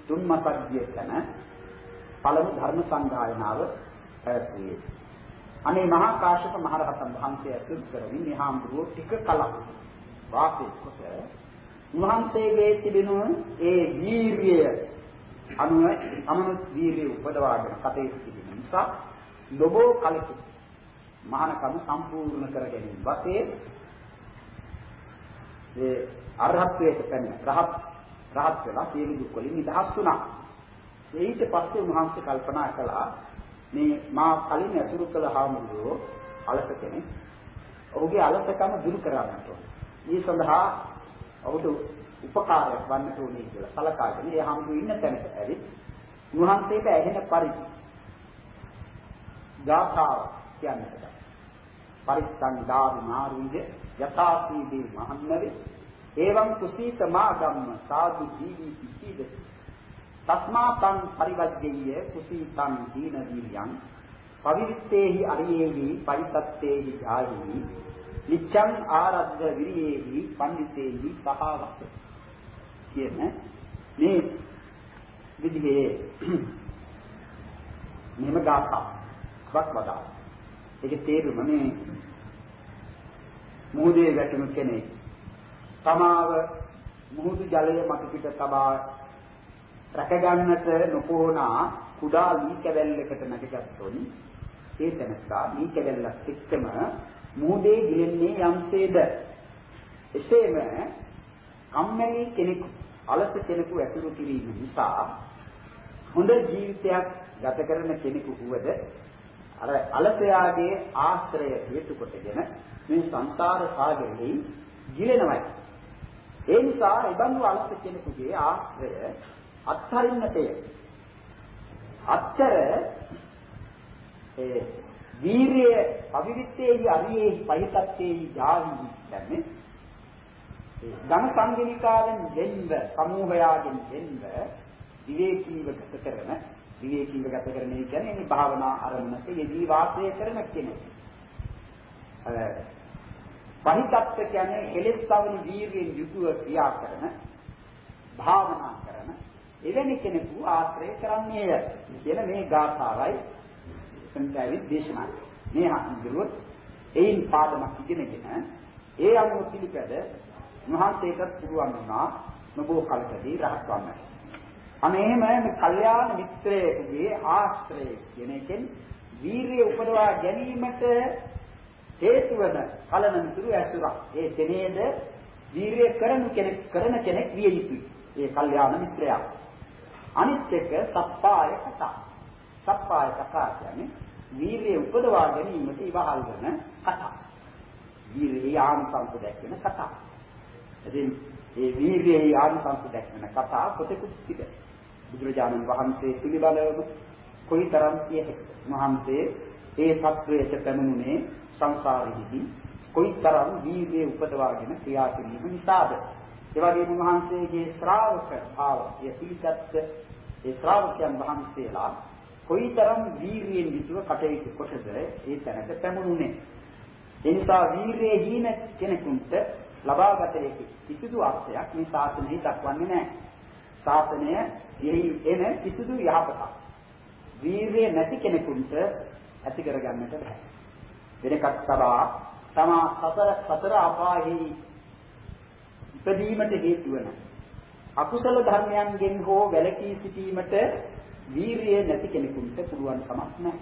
තුන්මසග්ගිය තන පළමු ධර්ම සංගායනාව පැවැත්වුවේ. අනේ මහා කාශ්‍යප මහරහතන් වහන්සේ ඇසුරු කරමින් මේ හාමුදුරුවෝ ටික කලක් වාසය කොට උන්වහන්සේගේ තිබෙනු ඒ වීරිය අනුව අමනුත් වීරිය උපදවාගෙන කටයුතු කිරීම නිසා ලොබෝ කලකින් මහානකම සම්පූර්ණ කර ගැනීම වශයෙන් ඒ අරහත්ත්වයට පැන රහත් රහත් වෙලා සියලු දුක් වලින් නිදහස් වුණා. ඊට පස්සේ උන්වහන්සේ කල්පනා කළා මේ මා කලින් ඇසුරු කළ හාමුදුරුවෝ අලස කෙනෙක්. ඔහුගේ අලසකම දුරු කරගන්නට ඕන. මේ සඳහා ඔහුට උපකාරයක් වන්නට ඕනේ කියලා සලකාගෙන ඒ හාමුදුරුවෝ ඉන්න තැනට ඇවිත් උන්වහන්සේට ඇහෙන පරිදි ගාථාව කියන්නට පරිත්තං දාවි මාරුංජ යථාසීදී මහන්නවේ එවං කුසීත මාගම්ම සාදු ජීවි පිටිද තස්මාතං පරිවජ්ජේය කුසීතං දීන දීයං පවිත්තේහි අරියේහි පරිතත්තේහි ජායේහි නිච්ඡං ආරද්ධ විරියේහි පණ්ඩිතේහි සහවස්ස කියන මේ විදිහේ මෙහෙම ගාථාවක් වදා. ඒකේ තේරුම මේ මුහුදේ වැටුණු කෙනෙක්. තමාව මුහුදු ජලය මත පිට තබා රැකගන්නට නොපෝනා කුඩා ලී කැවැල්ලකට නැගගත්තොත් ඒ තැනත්තා ලී කැවැල්ලත් එක්කම මුහුදේ ගිලෙන්නේ යම්සේද? එසේම කම්මැලි කෙනෙකු අලස කෙනෙකු ඇසුරු කිරීම නිසා හොඳ ජීවිතයක් ගත කරන කෙනෙකු වුවද අර අලසයාගේ ආශ්‍රය හේතු කොටගෙන මේ සංසාර සාගරෙහි ගිලෙනවයි. ඒ නිසා ඉබඳු අලස කෙනෙකුගේ ආශ්‍රය අත්හරින්නටය. අත්තර ඒ වීරිය අවිවිත්තේහි අරියේහි පහිතත්තේහි ජාවි කියන්නේ ධන සංගණිකාවෙන් දෙන්න සමූහයාගෙන් දෙන්න විවේකීව ගත කරන විවේකීව ගත කරන කියන්නේ මේ භාවනා අරමුණක යෙදී වාසය කරන කෙනෙක්. පහිතත්ත කියන්නේ එලෙස්වන වීරියෙන් යුතුව ක්‍රියා කරන භාවනා කරන එවැනි කෙනෙකු ආශ්‍රය කරන්නේය කියන මේ ගාථාවයි සංකල්ප දේශනා. මේ හඳුරුවොත් එයින් පාඩමක් ඉගෙනගෙන ඒ අනුව පිළිපැද මහත්යකට පුළුවන් වුණා නොබෝ කලකදී රහත් වන්නට. අනේම මේ කල්යාණ මිත්‍රයෙකුගේ ආශ්‍රය කියන එකෙන් වීරිය උපදවා ගැනීමට හේතු වන කලන මිතුරු ඇසුරක්. ඒ තෙනේද වීරිය කරන කෙනෙක් කරන කෙනෙක් විය යුතුයි. ඒ කල්යාණ මිත්‍රයා. අනිත් එක සප්පාය කතා. සප්පාය කතා කියන්නේ වීරිය උපදවා ගැනීමට ඉවහල් වන කතා. වීරිය ආනිසංස දැක්වෙන කතා. ඉතින් මේ වීරිය ආනිසංස දැක්වෙන කතා පොතකුත් තිබෙනවා. බුදුරජාණන් වහන්සේ පිළිබඳව කොයිතරම් කිය හැකිද? වහන්සේ ඒ තත්වයට පැමිණුනේ සංසාරෙහිදී කොයිතරම් වීර්යය උපදවාගෙන ක්‍රියා කිරීම නිසාද? ඒ වගේම වහන්සේගේ ශ්‍රාවක භාවය පිළිගත් ඒ ශ්‍රාවකයන් වහන්සේලා කොයිතරම් වීර්යයෙන් යුතුව කටයුතු කොටද ඒ තැනට පැමුණුනේ. ඒ නිසා වීර්යයේ හීන කෙනෙකුට ලබාගත හැකි කිසිදු අර්ථයක් මේ ශාසනයේ දක්වන්නේ නැහැ. ශාසනය එහි එන කිසිදු යහපතක් වීර්යය නැති කෙනෙකුට ඇති කරගන්නට බෑ. වෙනකක් තබා තමා සතර සතර අපායෙහි ඉපදීමට හේතු වන අකුසල ධර්මයන්ගෙන් හෝ වැළකී සිටීමට වීරිය නැති කෙනෙකුට පුළුවන් කමක් නැහැ.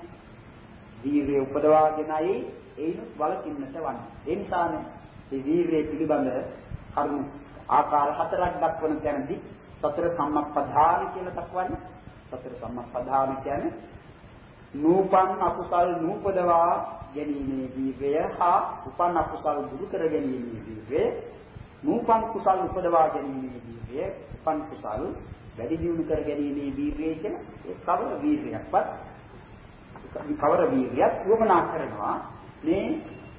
වීරිය උපදවාගෙනයි ඒනොත් වළකින්නට වන්නේ. ඒ නිසානේ මේ වීරිය පිළිබඳ කරුණු ආකාර හතරක් දක්වන තැනදී සතර සම්මප්පදාන කියලා දක්වන්නේ. සතර සම්මප්පදාන කියන්නේ නූපන් අකුසල් නූපදවා ගැනීමේ වීර්යය හා උපන් අකුසල් දුරු කර ගැනීමේ වීර්යය නූපන් කුසල් උපදවා ගැනීමේ වීර්යය උපන් කුසල් වැඩි දියුණු කර ගැනීමේ වීර්යය කියන ඒ කවර වීර්යයක්වත් කවර වීර්යයක් වමනා කරනවා. මේ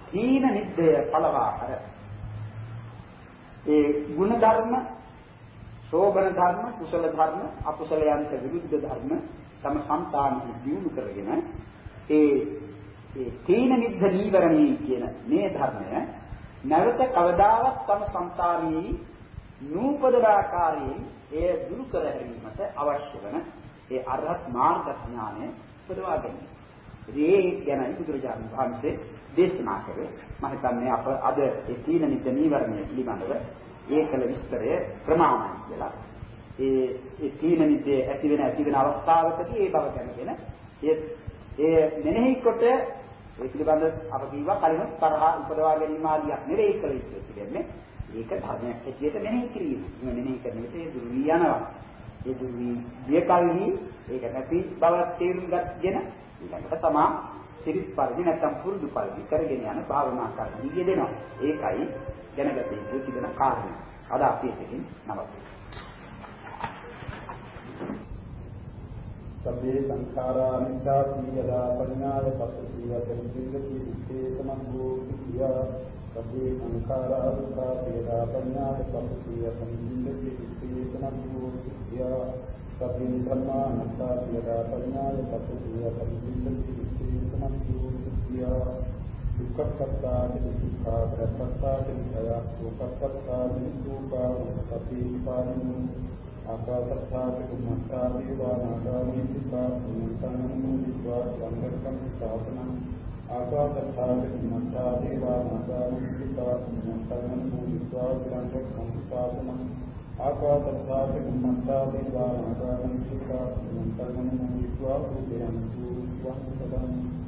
තීන නිද්දය පළවා අර ඒ ගුණ ධර්ම ශෝභන ධර්ම කුසල ධර්ම අකුසලයන්ට විරුද්ධ ධර්ම තම సంతානෙ දියුණු කරගෙන ඒ ඒ තීන මිද්ධ නීවරණී කියන මේ ධර්මය නැවත කවදාවත් තම సంతානෙහි නූපදරාකාරයෙන් එය දුරු කර හැරීමට අවශ්‍ය වන ඒ අරහත් මාර්ග ඥානය උපදවා ගැනීම. ඉතින් ඒ ගැන බුදුරජාණන් වහන්සේ දේශනා කරේ මම හිතන්නේ අප අද ඒ තීන මිද්ධ නීවරණය පිළිබඳව ඒ කළ විස්තරය ප්‍රමාණයි කියලා ඒ ඒ තීන නිද්දේ ඇති වෙන ඇති වෙන අවස්ථාවකදී ඒ බව දැනගෙන ඒ ඒ මෙනෙහි කොට ඒ පිළිබඳ අප කීවා කලින් තරහ උපදවා ගැනීම ආදියක් නෙවෙයි කළ යුතු කියන්නේ. ඒක ධර්මයක් හැටියට මෙනෙහි කිරීම. මේ මෙනෙහි කරන විට ඒ දුරු වී යනවා. ඒ දුරු වී ගිය කල්හි ඒක නැති බව තේරුම් ගන්න ඊළඟට තමා සිරිත් පරිදි නැත්නම් පුරුදු පරිදි කරගෙන යන භාවනා කරන්න යෙදෙනවා. ඒකයි දැනගත යුතු තිබෙන කාරණා. අද අපි එකකින් නවත්වමු. සබ්බේ සංඛාරා නිච්ඡාති යදා පඤ්ඤාය පස්සී යතං සිංගති විත්තේ සමංගෝ කියා සබ්බේ සංඛාරා දුක්ඛා යදා පඤ්ඤාය පස්සී යතං සිංගති විත්තේ සමංගෝ කියා සබ්බේ ධම්මා අනාත්තා යදා පඤ්ඤාය පස්සී යතං ఆకాశస్థాపిత మట్టాదీవానాదాదీతి సంతానముందిత్వా సంకల్పం స్థాపనం. ఆకాశస్థాపిత మట్టాదీవానాదాదీతి సంతానముందిత్వా సంకల్పం స్థాపనం. ఆకాశస్థాపిత మట్టాదీవానాదాదీతి సంతానముందిత్వా పూజయంతు స్వం సదం.